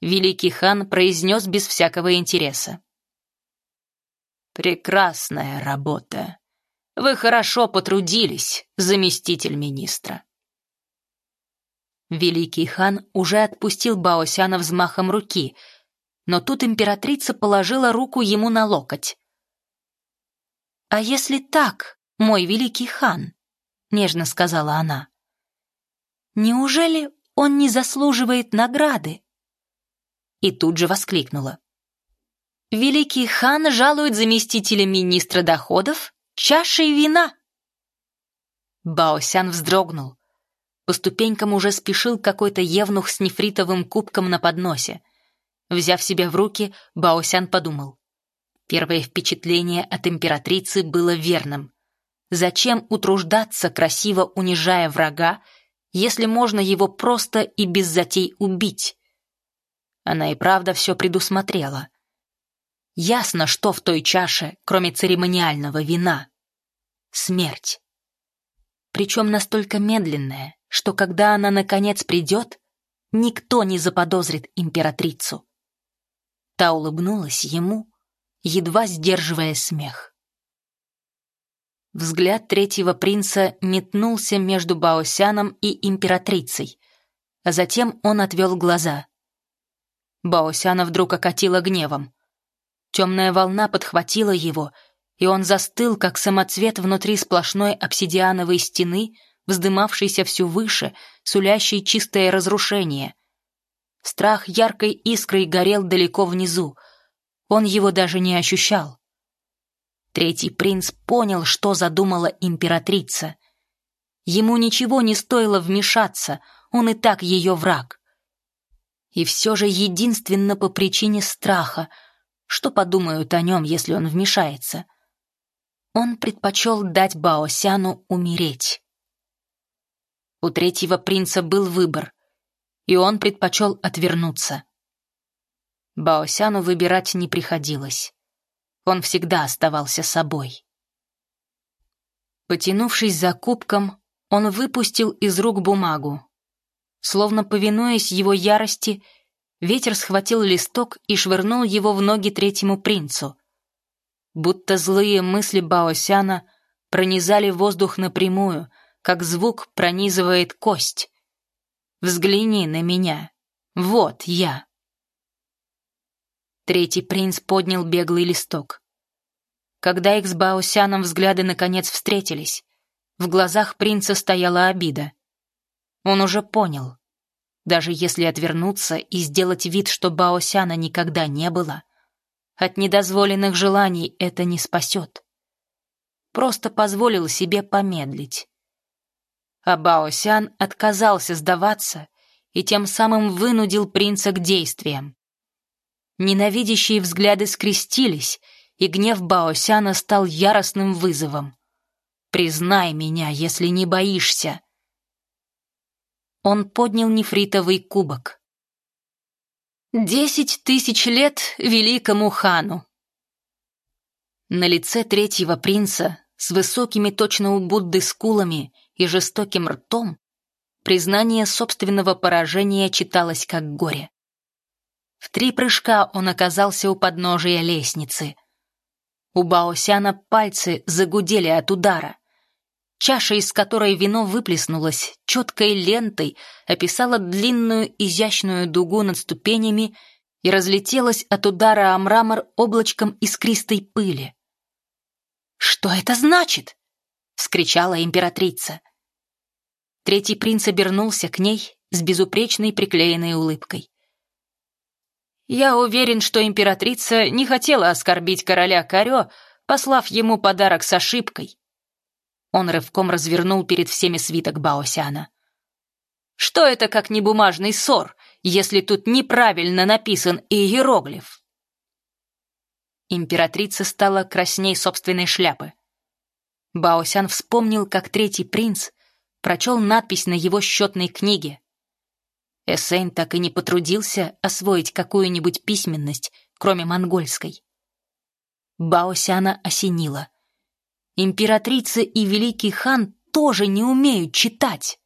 Великий хан произнес без всякого интереса. «Прекрасная работа. Вы хорошо потрудились, заместитель министра». Великий хан уже отпустил Баосяна взмахом руки, но тут императрица положила руку ему на локоть. «А если так, мой великий хан?» — нежно сказала она. Неужели он не заслуживает награды? И тут же воскликнула. Великий хан жалует заместителя министра доходов чашей вина. Баосян вздрогнул. По ступенькам уже спешил какой-то евнух с нефритовым кубком на подносе. Взяв себя в руки, Баосян подумал. Первое впечатление от императрицы было верным. Зачем утруждаться, красиво унижая врага, если можно его просто и без затей убить. Она и правда все предусмотрела. Ясно, что в той чаше, кроме церемониального вина. Смерть. Причем настолько медленная, что когда она наконец придет, никто не заподозрит императрицу. Та улыбнулась ему, едва сдерживая смех. Взгляд третьего принца метнулся между Баосяном и императрицей, а затем он отвел глаза. Баосяна вдруг окатила гневом. Темная волна подхватила его, и он застыл, как самоцвет внутри сплошной обсидиановой стены, вздымавшейся все выше, сулящей чистое разрушение. Страх яркой искрой горел далеко внизу. Он его даже не ощущал. Третий принц понял, что задумала императрица. Ему ничего не стоило вмешаться, он и так ее враг. И все же единственно по причине страха, Что подумают о нем, если он вмешается? Он предпочел дать Баосяну умереть. У третьего принца был выбор, и он предпочел отвернуться. Баосяну выбирать не приходилось. Он всегда оставался собой. Потянувшись за кубком, он выпустил из рук бумагу. Словно повинуясь его ярости, ветер схватил листок и швырнул его в ноги третьему принцу. Будто злые мысли Баосяна пронизали воздух напрямую, как звук пронизывает кость. «Взгляни на меня. Вот я». Третий принц поднял беглый листок. Когда их с Баосяном взгляды наконец встретились, в глазах принца стояла обида. Он уже понял. Даже если отвернуться и сделать вид, что Баосяна никогда не было, от недозволенных желаний это не спасет. Просто позволил себе помедлить. А Баосян отказался сдаваться и тем самым вынудил принца к действиям. Ненавидящие взгляды скрестились, и гнев Баосяна стал яростным вызовом. Признай меня, если не боишься. Он поднял нефритовый кубок. Десять тысяч лет великому хану. На лице третьего принца с высокими точно у Будды скулами и жестоким ртом признание собственного поражения читалось как горе. В три прыжка он оказался у подножия лестницы. У Баосяна пальцы загудели от удара. Чаша, из которой вино выплеснулось, четкой лентой описала длинную изящную дугу над ступенями и разлетелась от удара о мрамор облачком искристой пыли. «Что это значит?» — вскричала императрица. Третий принц обернулся к ней с безупречной приклеенной улыбкой. «Я уверен, что императрица не хотела оскорбить короля Карё, послав ему подарок с ошибкой. Он рывком развернул перед всеми свиток Баосяна. «Что это как не бумажный ссор, если тут неправильно написан иероглиф?» Императрица стала красней собственной шляпы. Баосян вспомнил, как третий принц прочел надпись на его счетной книге. Эссейн так и не потрудился освоить какую-нибудь письменность, кроме монгольской. Баосяна осенило. Императрица и великий хан тоже не умеют читать.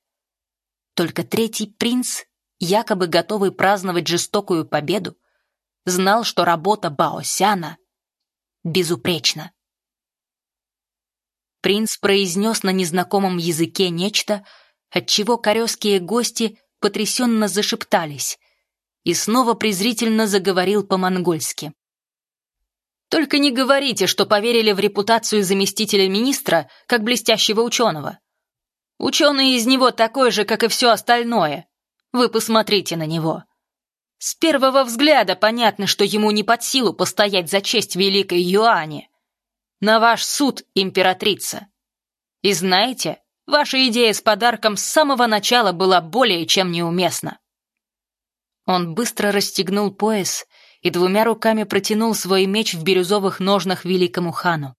Только третий принц, якобы готовый праздновать жестокую победу, знал, что работа Баосяна безупречна. Принц произнес на незнакомом языке нечто, от чего корёские гости потрясенно зашептались, и снова презрительно заговорил по-монгольски. Только не говорите, что поверили в репутацию заместителя министра как блестящего ученого. Ученый из него такой же, как и все остальное. Вы посмотрите на него. С первого взгляда понятно, что ему не под силу постоять за честь великой Юани. На ваш суд, императрица. И знаете, ваша идея с подарком с самого начала была более чем неуместна. Он быстро расстегнул пояс и двумя руками протянул свой меч в бирюзовых ножнах великому хану.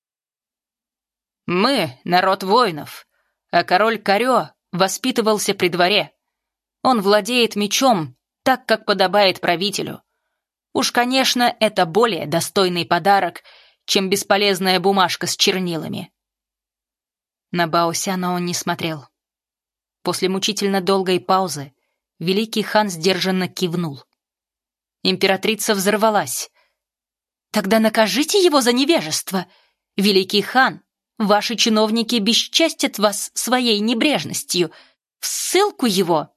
«Мы — народ воинов, а король Карё воспитывался при дворе. Он владеет мечом так, как подобает правителю. Уж, конечно, это более достойный подарок, чем бесполезная бумажка с чернилами». На Баосяна он не смотрел. После мучительно долгой паузы великий хан сдержанно кивнул. Императрица взорвалась. «Тогда накажите его за невежество! Великий хан, ваши чиновники бесчестят вас своей небрежностью! В ссылку его!»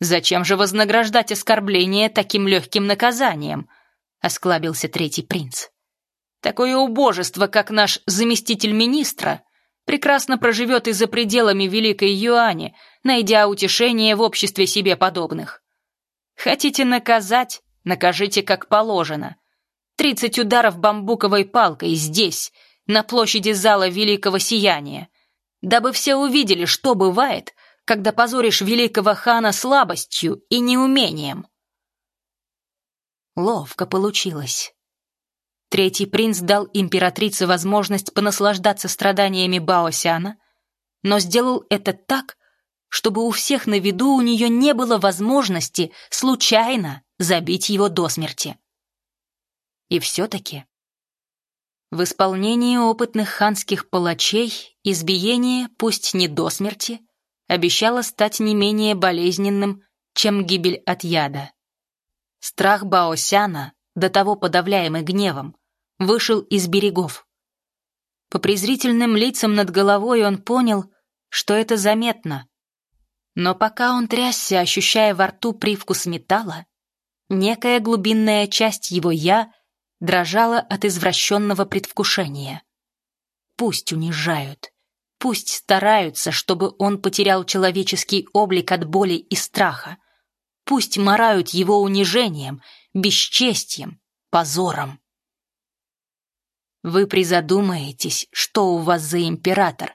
«Зачем же вознаграждать оскорбление таким легким наказанием?» — осклабился третий принц. «Такое убожество, как наш заместитель министра, прекрасно проживет и за пределами Великой Юани, найдя утешение в обществе себе подобных. Хотите наказать? Накажите как положено. Тридцать ударов бамбуковой палкой здесь, на площади зала Великого Сияния, дабы все увидели, что бывает, когда позоришь великого хана слабостью и неумением. Ловко получилось. Третий принц дал императрице возможность понаслаждаться страданиями Баосяна, но сделал это так, чтобы у всех на виду у нее не было возможности случайно забить его до смерти. И все-таки в исполнении опытных ханских палачей избиение, пусть не до смерти, обещало стать не менее болезненным, чем гибель от яда. Страх Баосяна, до того подавляемый гневом, вышел из берегов. По презрительным лицам над головой он понял, что это заметно. Но пока он трясся, ощущая во рту привкус металла, некая глубинная часть его «я» дрожала от извращенного предвкушения. Пусть унижают, пусть стараются, чтобы он потерял человеческий облик от боли и страха. Пусть марают его унижением, бесчестием, позором. Вы призадумаетесь, что у вас за император,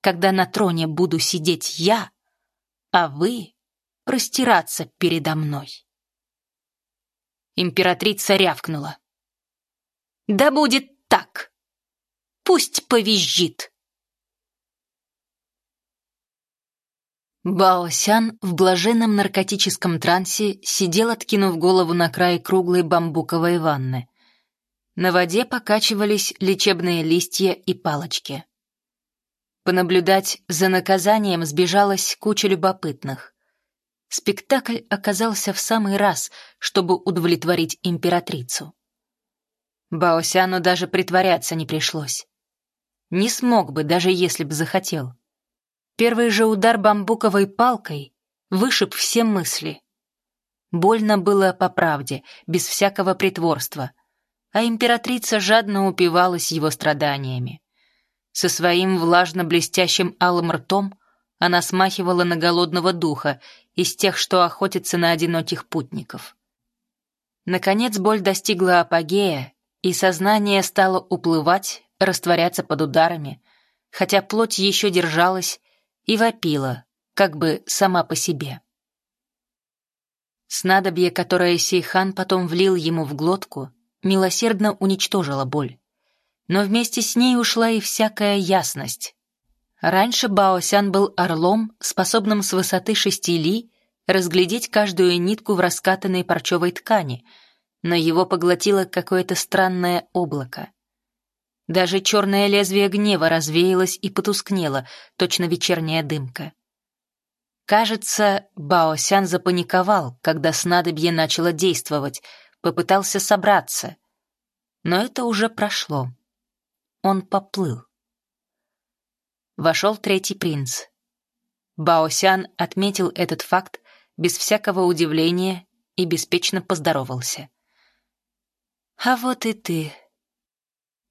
когда на троне буду сидеть я, а вы простираться передо мной. Императрица рявкнула. «Да будет так! Пусть повизжит!» Баосян в блаженном наркотическом трансе сидел, откинув голову на край круглой бамбуковой ванны. На воде покачивались лечебные листья и палочки. Понаблюдать за наказанием сбежалась куча любопытных. Спектакль оказался в самый раз, чтобы удовлетворить императрицу. Баосяну даже притворяться не пришлось. Не смог бы, даже если бы захотел. Первый же удар бамбуковой палкой вышиб все мысли. Больно было по правде, без всякого притворства — а императрица жадно упивалась его страданиями. Со своим влажно-блестящим алым ртом она смахивала на голодного духа из тех, что охотятся на одиноких путников. Наконец боль достигла апогея, и сознание стало уплывать, растворяться под ударами, хотя плоть еще держалась и вопила, как бы сама по себе. Снадобье, которое Сейхан потом влил ему в глотку, милосердно уничтожила боль. Но вместе с ней ушла и всякая ясность. Раньше Баосян был орлом, способным с высоты шести ли разглядеть каждую нитку в раскатанной парчевой ткани, но его поглотило какое-то странное облако. Даже черное лезвие гнева развеялось и потускнело, точно вечерняя дымка. Кажется, Баосян запаниковал, когда снадобье начало действовать — попытался собраться. Но это уже прошло. Он поплыл. Вошел третий принц. Баосян отметил этот факт без всякого удивления и беспечно поздоровался. «А вот и ты».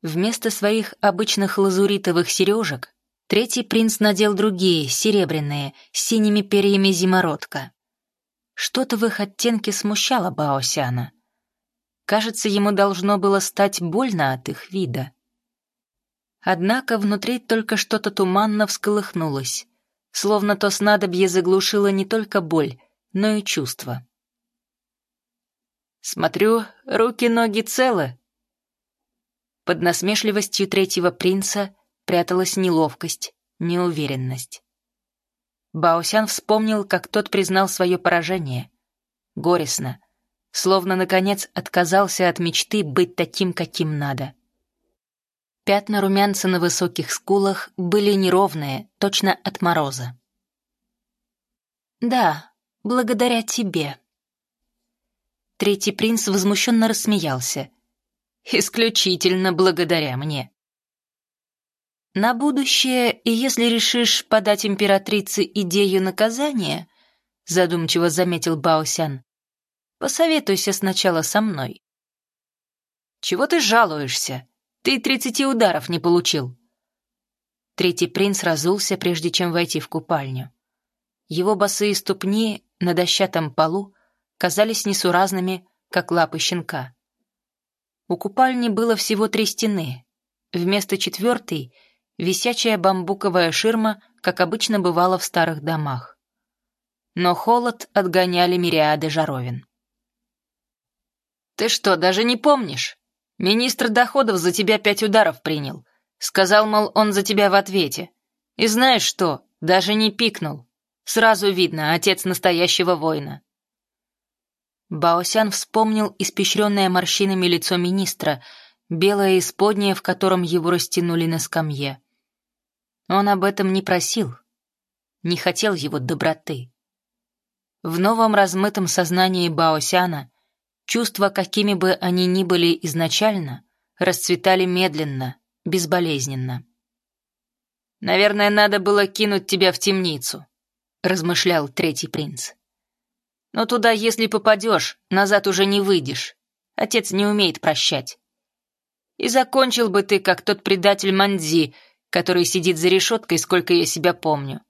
Вместо своих обычных лазуритовых сережек третий принц надел другие, серебряные, с синими перьями зимородка. Что-то в их оттенке смущало Баосяна. Кажется, ему должно было стать больно от их вида. Однако внутри только что-то туманно всколыхнулось, словно то снадобье заглушило не только боль, но и чувство. «Смотрю, руки-ноги целы». Под насмешливостью третьего принца пряталась неловкость, неуверенность. Баосян вспомнил, как тот признал свое поражение. Горестно, словно, наконец, отказался от мечты быть таким, каким надо. Пятна румянца на высоких скулах были неровные, точно от мороза. «Да, благодаря тебе». Третий принц возмущенно рассмеялся. «Исключительно благодаря мне». «На будущее, и если решишь подать императрице идею наказания», задумчиво заметил Баосян, Посоветуйся сначала со мной». «Чего ты жалуешься? Ты тридцати ударов не получил». Третий принц разулся, прежде чем войти в купальню. Его босые ступни на дощатом полу казались несуразными, как лапы щенка. У купальни было всего три стены. Вместо четвертой — висячая бамбуковая ширма, как обычно бывало в старых домах. Но холод отгоняли мириады жаровин. «Ты что, даже не помнишь? Министр доходов за тебя пять ударов принял. Сказал, мол, он за тебя в ответе. И знаешь что, даже не пикнул. Сразу видно, отец настоящего воина. Баосян вспомнил испещренное морщинами лицо министра, белое исподнее, в котором его растянули на скамье. Он об этом не просил, не хотел его доброты. В новом размытом сознании Баосяна чувства, какими бы они ни были изначально, расцветали медленно, безболезненно. «Наверное, надо было кинуть тебя в темницу», — размышлял третий принц. «Но туда, если попадешь, назад уже не выйдешь. Отец не умеет прощать. И закончил бы ты, как тот предатель Мандзи, который сидит за решеткой, сколько я себя помню.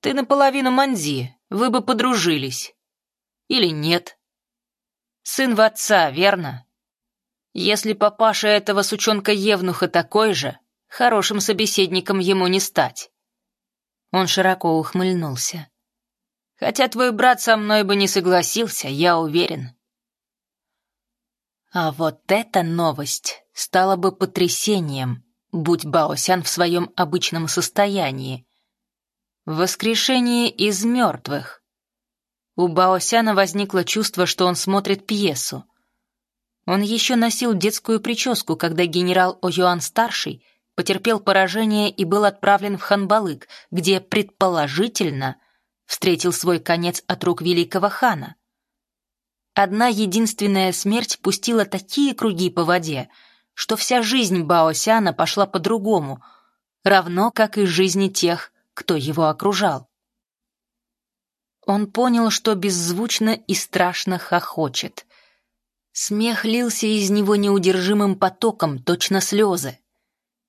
Ты наполовину Манзи, вы бы подружились. Или нет? Сын в отца, верно? Если папаша этого сучонка-евнуха такой же, хорошим собеседником ему не стать. Он широко ухмыльнулся. Хотя твой брат со мной бы не согласился, я уверен. А вот эта новость стала бы потрясением, будь Баосян в своем обычном состоянии. Воскрешение из мертвых. У Баосяна возникло чувство, что он смотрит пьесу. Он еще носил детскую прическу, когда генерал Оюан-старший потерпел поражение и был отправлен в Ханбалык, где, предположительно, встретил свой конец от рук великого хана. Одна единственная смерть пустила такие круги по воде — что вся жизнь Баосяна пошла по-другому, равно как и жизни тех, кто его окружал. Он понял, что беззвучно и страшно хохочет. Смех лился из него неудержимым потоком, точно слезы.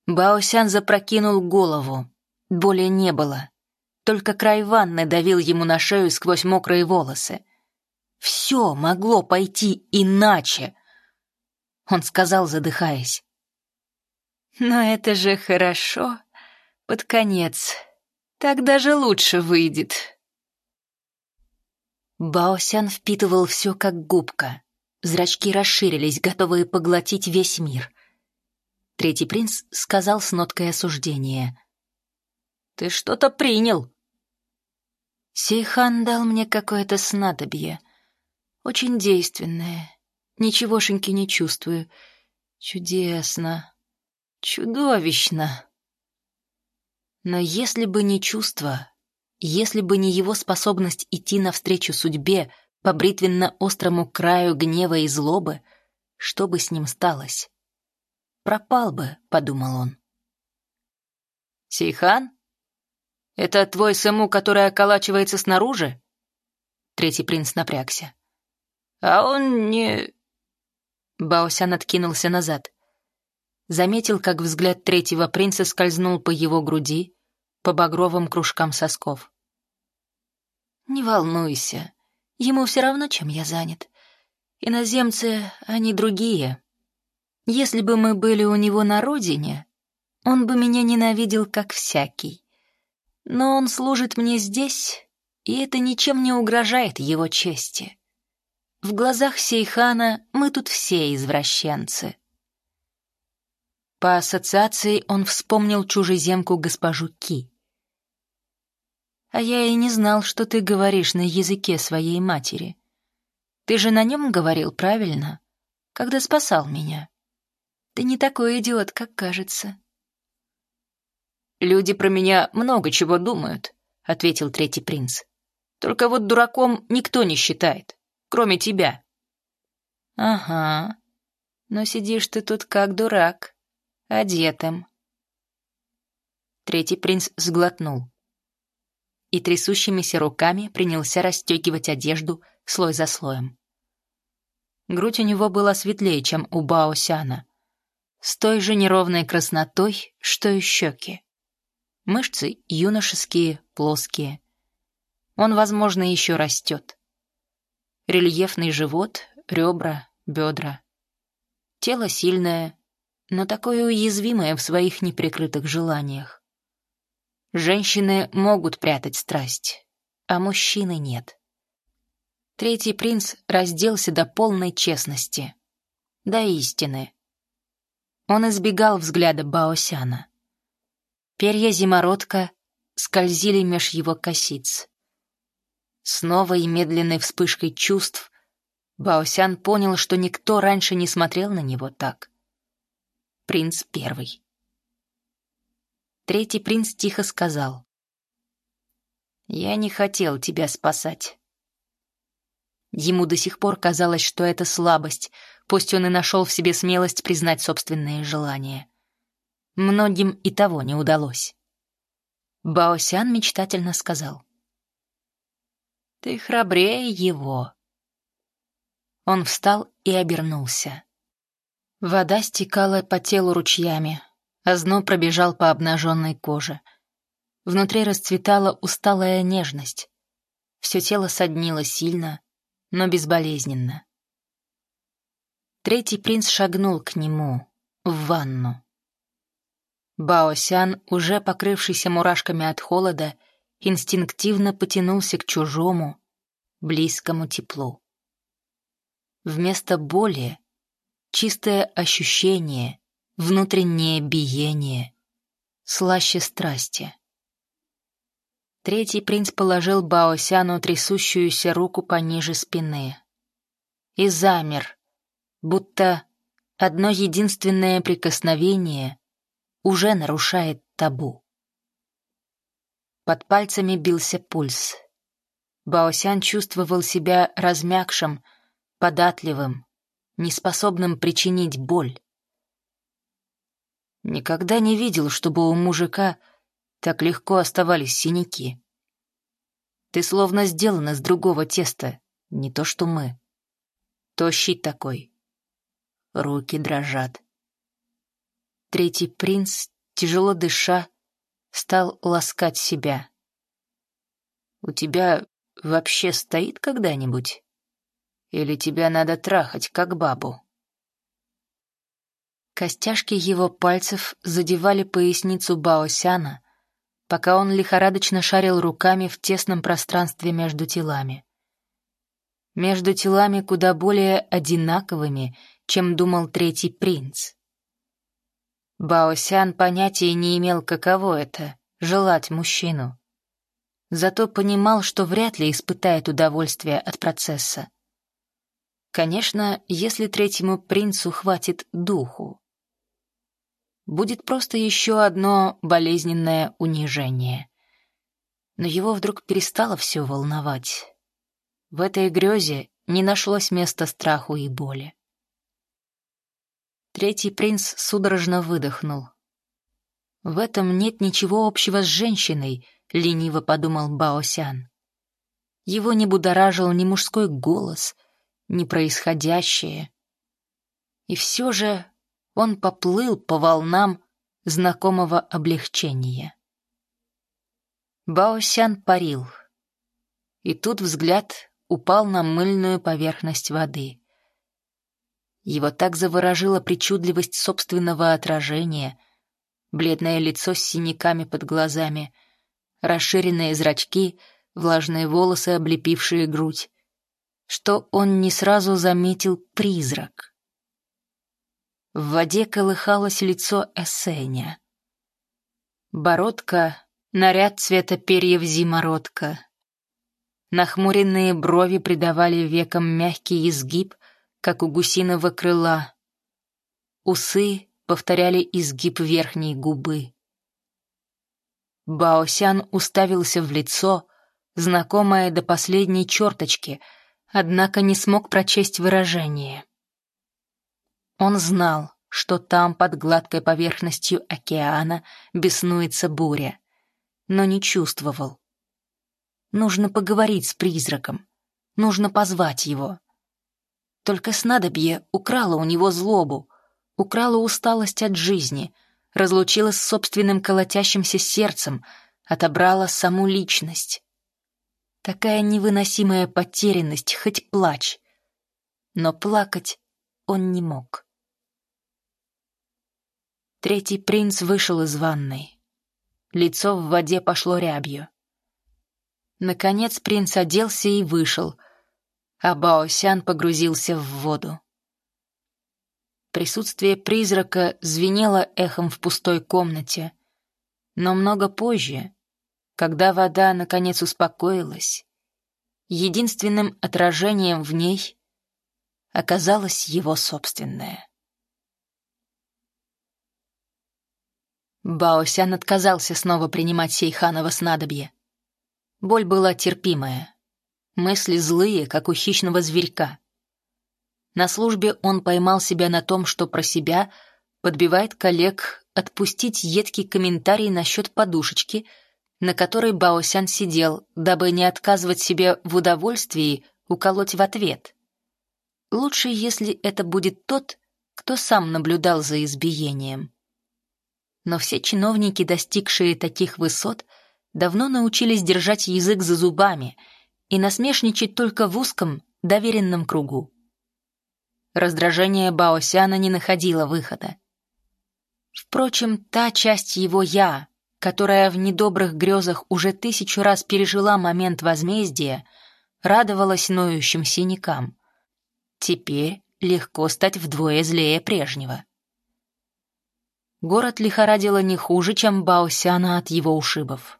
Баосян запрокинул голову. Боли не было. Только край ванны давил ему на шею сквозь мокрые волосы. Все могло пойти иначе. Он сказал, задыхаясь. «Но это же хорошо. Под конец. Так даже лучше выйдет». Баосян впитывал все как губка. Зрачки расширились, готовые поглотить весь мир. Третий принц сказал с ноткой осуждения. «Ты что-то принял». Сейхан дал мне какое-то снадобье. Очень действенное. Ничегошеньки не чувствую. Чудесно. Чудовищно. Но если бы не чувство, если бы не его способность идти навстречу судьбе по бритвенно-острому краю гнева и злобы, что бы с ним сталось? Пропал бы, подумал он. «Сейхан? Это твой Сэму, который околачивается снаружи?» Третий принц напрягся. «А он не... Баосян откинулся назад. Заметил, как взгляд третьего принца скользнул по его груди, по багровым кружкам сосков. «Не волнуйся, ему все равно, чем я занят. Иноземцы, они другие. Если бы мы были у него на родине, он бы меня ненавидел как всякий. Но он служит мне здесь, и это ничем не угрожает его чести. В глазах Сейхана мы тут все извращенцы. По ассоциации он вспомнил чужеземку госпожу Ки. «А я и не знал, что ты говоришь на языке своей матери. Ты же на нем говорил правильно, когда спасал меня. Ты не такой идиот, как кажется». «Люди про меня много чего думают», — ответил третий принц. «Только вот дураком никто не считает» кроме тебя». «Ага, но сидишь ты тут как дурак, одетым». Третий принц сглотнул и трясущимися руками принялся расстегивать одежду слой за слоем. Грудь у него была светлее, чем у Баосяна, с той же неровной краснотой, что и щеки. Мышцы юношеские, плоские. Он, возможно, еще растет рельефный живот, ребра, бедра. Тело сильное, но такое уязвимое в своих неприкрытых желаниях. Женщины могут прятать страсть, а мужчины нет. Третий принц разделся до полной честности, до истины, Он избегал взгляда Баосяна. Перья зимородка скользили меж его косиц. С новой медленной вспышкой чувств Баосян понял, что никто раньше не смотрел на него так. Принц первый. Третий принц тихо сказал. «Я не хотел тебя спасать». Ему до сих пор казалось, что это слабость, пусть он и нашел в себе смелость признать собственные желания. Многим и того не удалось. Баосян мечтательно сказал. «Ты храбрее его». Он встал и обернулся. Вода стекала по телу ручьями, озноб пробежал по обнаженной коже. Внутри расцветала усталая нежность. Все тело соднило сильно, но безболезненно. Третий принц шагнул к нему, в ванну. Баосян, уже покрывшийся мурашками от холода, инстинктивно потянулся к чужому, близкому теплу. Вместо боли — чистое ощущение, внутреннее биение, слаще страсти. Третий принц положил Баосяну трясущуюся руку пониже спины. И замер, будто одно единственное прикосновение уже нарушает табу. Под пальцами бился пульс. Баосян чувствовал себя размягшим, податливым, неспособным причинить боль. Никогда не видел, чтобы у мужика так легко оставались синяки. Ты словно сделан из другого теста, не то что мы. Тощий такой. Руки дрожат. Третий принц, тяжело дыша, стал ласкать себя. «У тебя вообще стоит когда-нибудь? Или тебя надо трахать, как бабу?» Костяшки его пальцев задевали поясницу Баосяна, пока он лихорадочно шарил руками в тесном пространстве между телами. Между телами куда более одинаковыми, чем думал третий принц. Баосян понятия не имел, каково это — желать мужчину. Зато понимал, что вряд ли испытает удовольствие от процесса. Конечно, если третьему принцу хватит духу будет просто еще одно болезненное унижение. Но его вдруг перестало все волновать. В этой грезе не нашлось места страху и боли. Третий принц судорожно выдохнул. «В этом нет ничего общего с женщиной», — лениво подумал Баосян. Его не будоражил ни мужской голос, ни происходящее. И все же он поплыл по волнам знакомого облегчения. Баосян парил. И тут взгляд упал на мыльную поверхность воды. Его так заворожила причудливость собственного отражения, бледное лицо с синяками под глазами, расширенные зрачки, влажные волосы, облепившие грудь, что он не сразу заметил призрак — в воде колыхалось лицо Эссеня. Бородка, наряд цвета перьев зимородка. Нахмуренные брови придавали векам мягкий изгиб, как у гусиного крыла. Усы повторяли изгиб верхней губы. Баосян уставился в лицо, знакомое до последней черточки, однако не смог прочесть выражение. Он знал, что там, под гладкой поверхностью океана, беснуется буря, но не чувствовал. Нужно поговорить с призраком, нужно позвать его. Только снадобье украло у него злобу, украло усталость от жизни, разлучило с собственным колотящимся сердцем, отобрало саму личность. Такая невыносимая потерянность, хоть плачь. Но плакать он не мог. Третий принц вышел из ванной. Лицо в воде пошло рябью. Наконец принц оделся и вышел, а Баосян погрузился в воду. Присутствие призрака звенело эхом в пустой комнате. Но много позже, когда вода наконец успокоилась, единственным отражением в ней оказалось его собственное. Баосян отказался снова принимать Сейханово снадобье. Боль была терпимая. Мысли злые, как у хищного зверька. На службе он поймал себя на том, что про себя подбивает коллег отпустить едкий комментарий насчет подушечки, на которой Баосян сидел, дабы не отказывать себе в удовольствии уколоть в ответ. Лучше, если это будет тот, кто сам наблюдал за избиением. Но все чиновники, достигшие таких высот, давно научились держать язык за зубами и насмешничать только в узком, доверенном кругу. Раздражение Баосяна не находило выхода. Впрочем, та часть его «я», которая в недобрых грезах уже тысячу раз пережила момент возмездия, радовалась ноющим синякам. Теперь легко стать вдвое злее прежнего. Город лихорадило не хуже, чем Баосяна от его ушибов.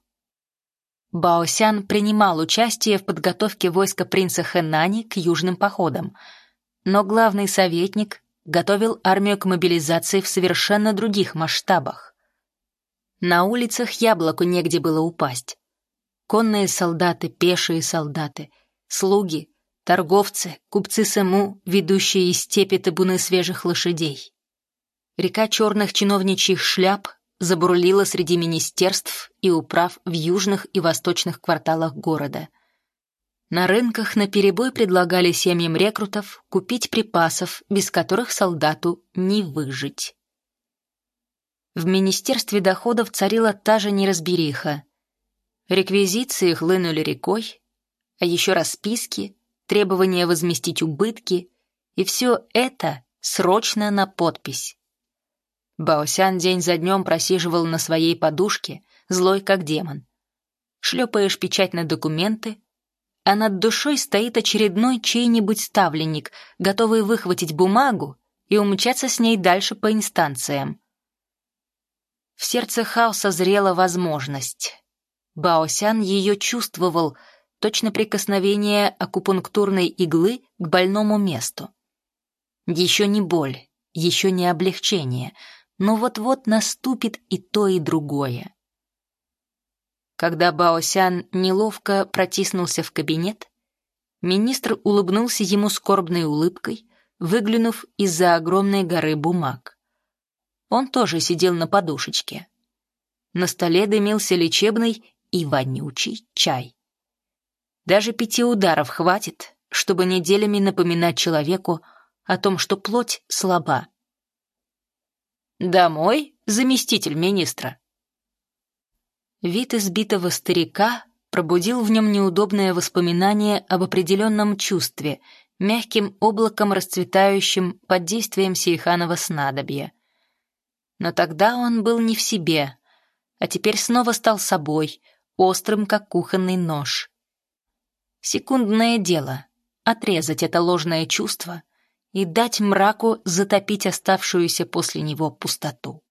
Баосян принимал участие в подготовке войска принца Хэнани к южным походам — но главный советник готовил армию к мобилизации в совершенно других масштабах. На улицах яблоку негде было упасть. Конные солдаты, пешие солдаты, слуги, торговцы, купцы Сэму, ведущие из степи табуны свежих лошадей. Река черных чиновничьих шляп забурлила среди министерств и управ в южных и восточных кварталах города — на рынках наперебой предлагали семьям рекрутов купить припасов, без которых солдату не выжить. В Министерстве доходов царила та же неразбериха. Реквизиции хлынули рекой, а еще расписки, требования возместить убытки, и все это срочно на подпись. Баосян день за днем просиживал на своей подушке, злой как демон. Шлепаешь печать на документы, а над душой стоит очередной чей-нибудь ставленник, готовый выхватить бумагу и умчаться с ней дальше по инстанциям. В сердце хаоса зрела возможность. Баосян ее чувствовал, точно прикосновение акупунктурной иглы к больному месту. Еще не боль, еще не облегчение, но вот-вот наступит и то, и другое. Когда Баосян неловко протиснулся в кабинет, министр улыбнулся ему скорбной улыбкой, выглянув из-за огромной горы бумаг. Он тоже сидел на подушечке. На столе дымился лечебный и вонючий чай. Даже пяти ударов хватит, чтобы неделями напоминать человеку о том, что плоть слаба. «Домой, заместитель министра», Вид избитого старика пробудил в нем неудобное воспоминание об определенном чувстве, мягким облаком расцветающим под действием Сейханова снадобья. Но тогда он был не в себе, а теперь снова стал собой, острым, как кухонный нож. Секундное дело — отрезать это ложное чувство и дать мраку затопить оставшуюся после него пустоту.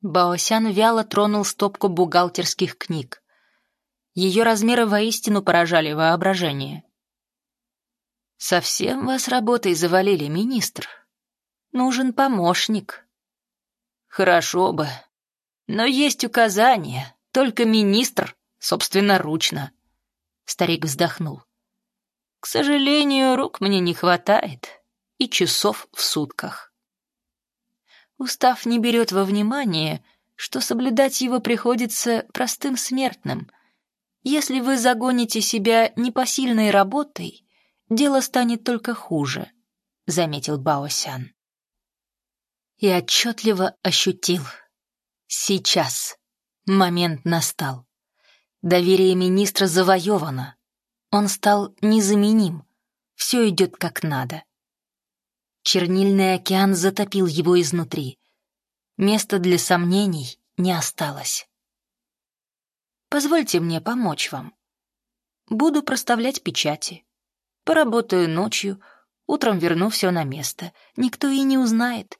Баосян вяло тронул стопку бухгалтерских книг. Ее размеры воистину поражали воображение. «Совсем вас работой завалили, министр? Нужен помощник». «Хорошо бы. Но есть указания, только министр собственноручно». Старик вздохнул. «К сожалению, рук мне не хватает и часов в сутках». Устав не берет во внимание, что соблюдать его приходится простым смертным. Если вы загоните себя непосильной работой, дело станет только хуже, — заметил Баосян. И отчетливо ощутил. Сейчас. Момент настал. Доверие министра завоевано. Он стал незаменим. Все идет как надо. Чернильный океан затопил его изнутри. Места для сомнений не осталось. «Позвольте мне помочь вам. Буду проставлять печати. Поработаю ночью, Утром верну все на место. Никто и не узнает.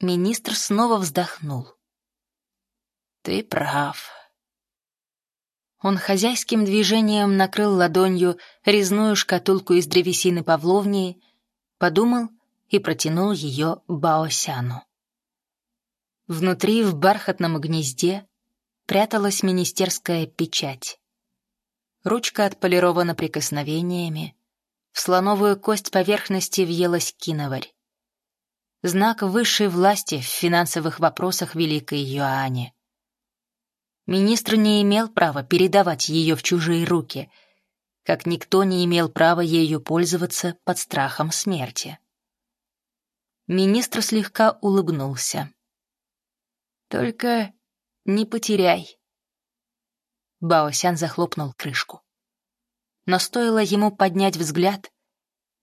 Министр снова вздохнул. Ты прав. Он хозяйским движением накрыл ладонью резную шкатулку из древесины павловнии, подумал и протянул ее Баосяну. Внутри, в бархатном гнезде, пряталась министерская печать. Ручка отполирована прикосновениями, в слоновую кость поверхности въелась киноварь. Знак высшей власти в финансовых вопросах Великой Юани. Министр не имел права передавать ее в чужие руки, как никто не имел права ею пользоваться под страхом смерти. Министр слегка улыбнулся. «Только не потеряй». Баосян захлопнул крышку но стоило ему поднять взгляд,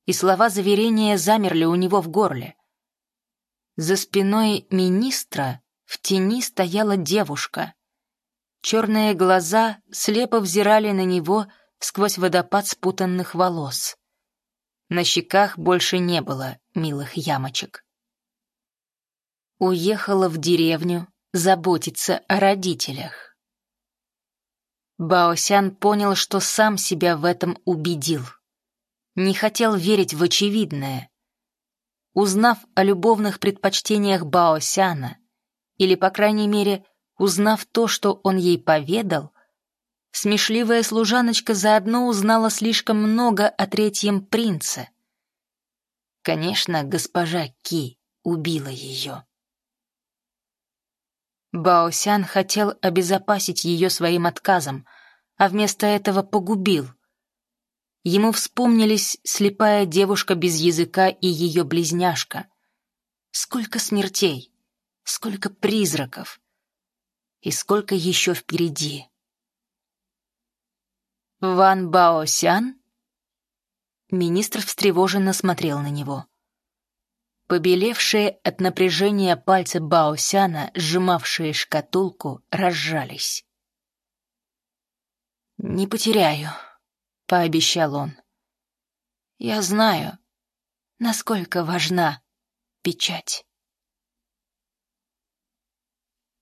и слова заверения замерли у него в горле. За спиной министра в тени стояла девушка. Черные глаза слепо взирали на него сквозь водопад спутанных волос. На щеках больше не было милых ямочек. Уехала в деревню заботиться о родителях. Баосян понял, что сам себя в этом убедил. Не хотел верить в очевидное. Узнав о любовных предпочтениях Баосяна, или, по крайней мере, узнав то, что он ей поведал, смешливая служаночка заодно узнала слишком много о третьем принце. Конечно, госпожа Ки убила ее. Баосян хотел обезопасить ее своим отказом, а вместо этого погубил. Ему вспомнились слепая девушка без языка и ее близняшка. Сколько смертей, сколько призраков, и сколько еще впереди. «Ван Баосян?» Министр встревоженно смотрел на него. Побелевшие от напряжения пальцы Баосяна, сжимавшие шкатулку, разжались. «Не потеряю», — пообещал он. «Я знаю, насколько важна печать».